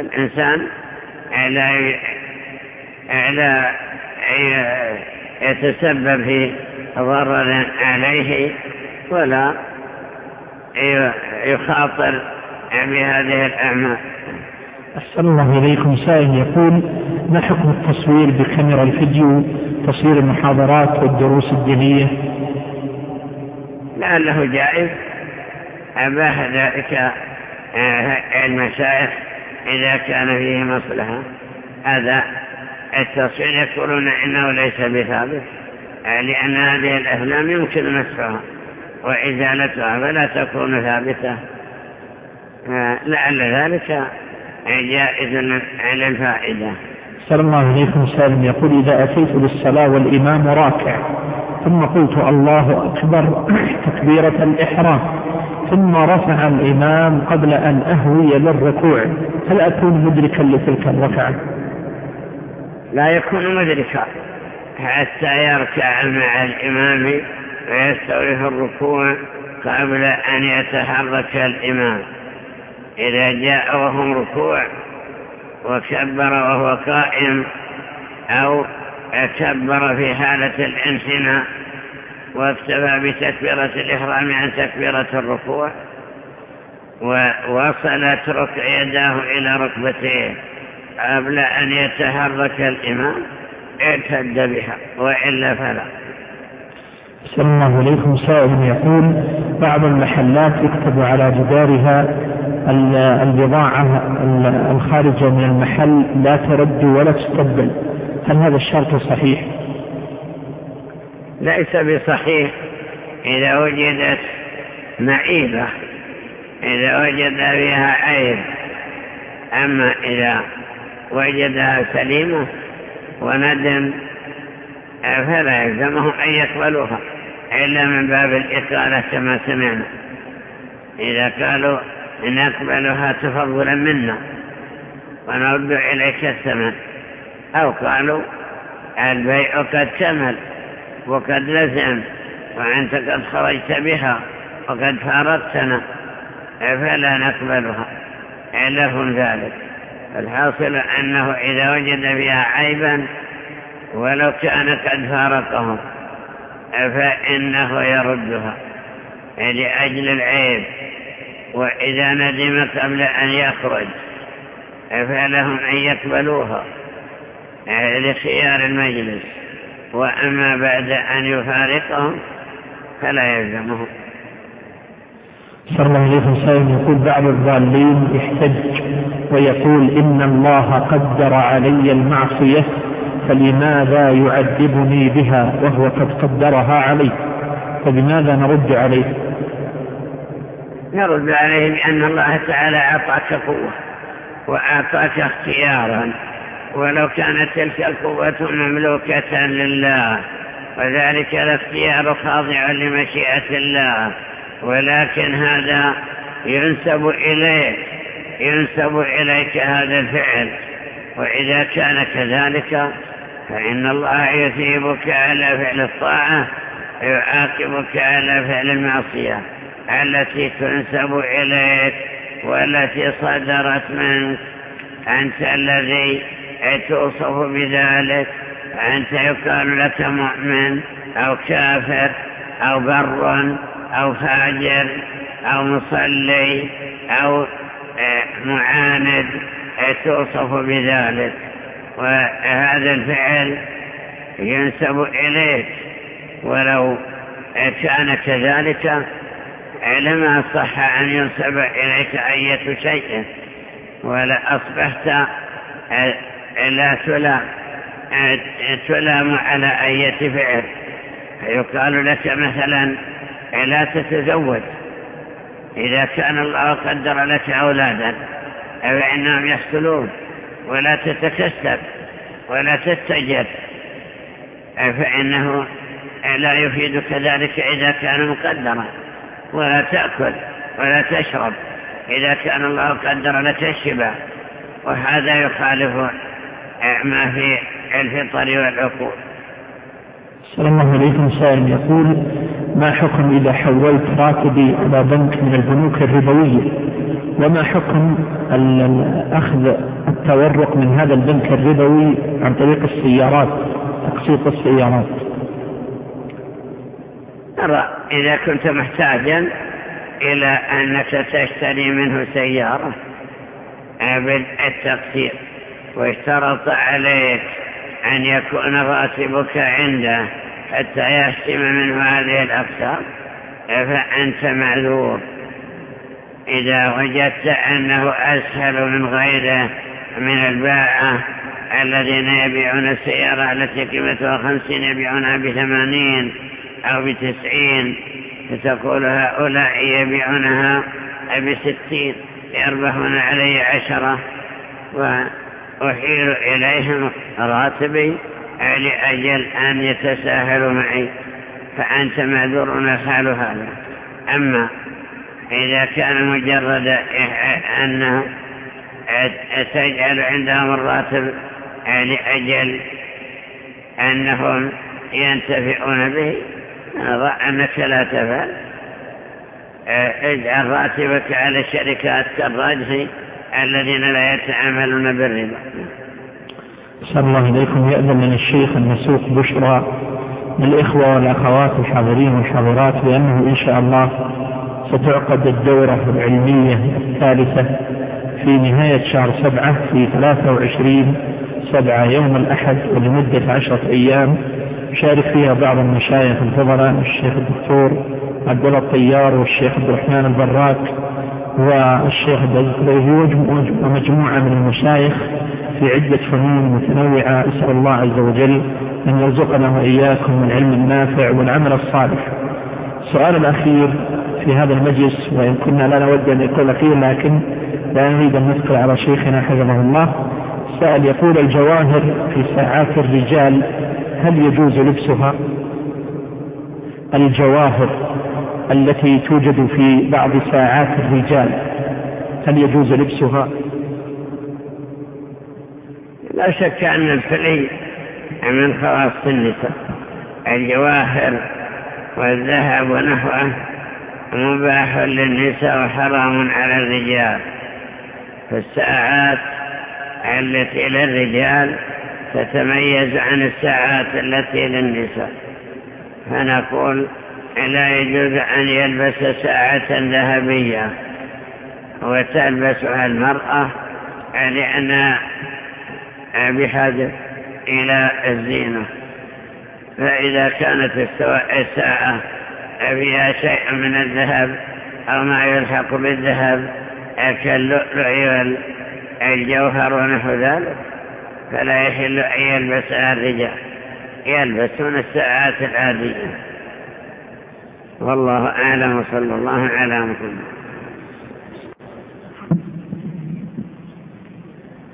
الإنسان لا لا يتسبب في ضرر عليه ولا يخاطر بهذه الأعمال.
أحسن الله إليكم. سائل يقول ما حكم التصوير بكاميرا الفيديو تصوير المحاضرات والدروس الدينية؟
لعله جائز. أباه ذلك آه، المشايخ إذا كان فيه مصلحة. هذا التصوير يقولون إنه ليس بثابت آه، لأن هذه الأفلام يمكن مسحها وإزالتها فلا تكون ثابتة. آه، لعل ذلك جائز للفائدة.
سلام الله عليكم سالم. يقول إذا أتيت للصلاة والإمام راكع. ثم قلت الله أكبر تكبيرة الإحرام. ثم رفع الإمام قبل أن أهوي للركوع. هل أكون مدركا لتلك الركعة؟
لا يكون مدركا. حتى يركع مع الإمام ويستوي في الركوع قبل أن يتحرك الإمام. إذا جاء وهم ركوع وكبر وهو قائم أو كبر في حالة الانثناء واكتفى بتكبيرة الإحرام عن تكبيرة الركوع ووصلت ركع يداه إلى ركبتيه قبل أن يتحرك الإمام اعتد بها وإلا فلا.
صلى الله عليكم. سائل يقول بعض المحلات يكتب على جدارها البضاعة الخارجة من المحل لا ترد ولا تستبدل هل هذا الشرط صحيح؟
ليس بصحيح إذا وجدت معيبة إذا وجد فيها عيب. أما إذا وجدها سليمة وندم فلا يلزمهم أن يقبلوها إلا من باب الإقالة كما سمعنا. إذا قالوا نقبلها تفضلا منا ونرد إليك الثمن أو قالوا البيع قد كمل وقد لزم وأنت قد خرجت بها وقد فارقتنا فلا نقبلها. لهم ذلك. الحاصل أنه إذا وجد فيها عيبا ولو كان قد فارقهم فإنه يردها لأجل العيب. وإذا ندم قبل أن يخرج فلهم أن يقبلوها. لخيار المجلس. وأما بعد أن يفارقهم فلا يلزمهم
صلى الله عليه وسلم يقول بعض الضالين يحتج ويقول إن الله قدر علي المعصية فلماذا يعذبني بها وهو قد قدرها علي فبماذا نرد عليه؟
نرد عليه بأن الله تعالى أعطاك قوة وأعطاك اختيارا. ولو كانت تلك القوة مملوكة لله وذلك الاختيار خاضع لمشيئة الله. ولكن هذا ينسب إليك ينسب إليك هذا الفعل. وإذا كان كذلك فإن الله يثيبك على فعل الطاعة يعاقبك على فعل المعصية التي تنسب إليك والتي صدرت منك. أنت الذي توصف بذلك أنت يقال لك مؤمن أو كافر أو بر أو فاجر أو مصلي أو آه، معاند توصف بذلك. وهذا الفعل ينسب إليك. ولو كان كذلك لما صح أن ينسب إليك أية شيء. ولا أصبحت لا تلام تلام على أية فعل. يقال لك مثلا لا تتزوج. إذا كان الله قدر لك أولادا فإنهم يحصلون ولا تتكسب ولا تتجر فإنه لا يفيدك ذلك إذا كان مقدرا. ولا تأكل ولا تشرب إذا كان الله قدر لك الشبع. وهذا يخالف ما في الفطر والعقول.
صلى الله عليكم. سائل يقول ما حكم إذا حولت راتبي إلى بنك من البنوك الربوية؟ وما حكم أخذ التورق من هذا البنك الربوي عن طريق السيارات تقسيط السيارات؟
أرى إذا كنت محتاجا إلى أنك تشتري منه سيارة بالتقسيط. واشترط عليك أن يكون راتبك عنده حتى يحسم منه هذه الأقسام فأنت معذور؟ إذا وجدت أنه أسهل من غيره من الباعة الذين يبيعون السيارة التي قيمتها خمسين يبيعونها بثمانين أو بتسعين فتقول هؤلاء يبيعونها بستين يربحون علي عشرة وأحيل إليهم راتبي لأجل أن يتساهلوا معي فأنت معذور حال هذا. أما إذا كان مجرد أنه تجعل عندهم الراتب لأجل أنهم ينتفعون به نرى أنك لا تفعل. اجعل راتبك على الشركات كالراجحي الذين لا يتعاملون بالربا.
صلى الله إليكم يأذن من الشيخ أن نسوق بشرى للإخوة والأخوات الحاضرين والحاضرات بأنه إن شاء الله ستعقد الدورة العلمية الثالثة في نهاية شهر سبعة في 23 سبعة يوم الأحد ولمدة عشرة أيام. يشارك فيها بعض المشايخ الفضلاء الشيخ الدكتور عبد الله الطيار والشيخ عبد الرحمن البراك والشيخ عبد ومجموعة من المشايخ في عدة فنون متنوعة أسأل الله عز وجل أن يرزقنا وإياكم العلم النافع والعمل الصالح. السؤال الأخير في هذا المجلس وإن كنا لا نود أن يكون أخير لكن لا نريد أن نثقل على شيخنا حفظه الله. سأل يقول الجواهر في ساعات الرجال هل يجوز لبسها؟ الجواهر. التي توجد في بعض ساعات الرجال. هل يجوز لبسها؟
لا شك أن الفلي من خواص النساء الجواهر والذهب ونحوه مباح للنساء وحرام على الرجال. فالساعات التي للرجال تتميز عن الساعات التي للنساء فنقول لا يجوز أن يلبس ساعة ذهبية وتلبسها المرأة لأنها بحاجة إلى الزينة. فإذا كانت الساعة فيها شيء من الذهب أو ما يلحق بالذهب كاللؤلؤ والجوهر ونحو ذلك فلا يحل أن يلبسها الرجال. يلبسون الساعات العادية والله أعلم صلى الله على محمد.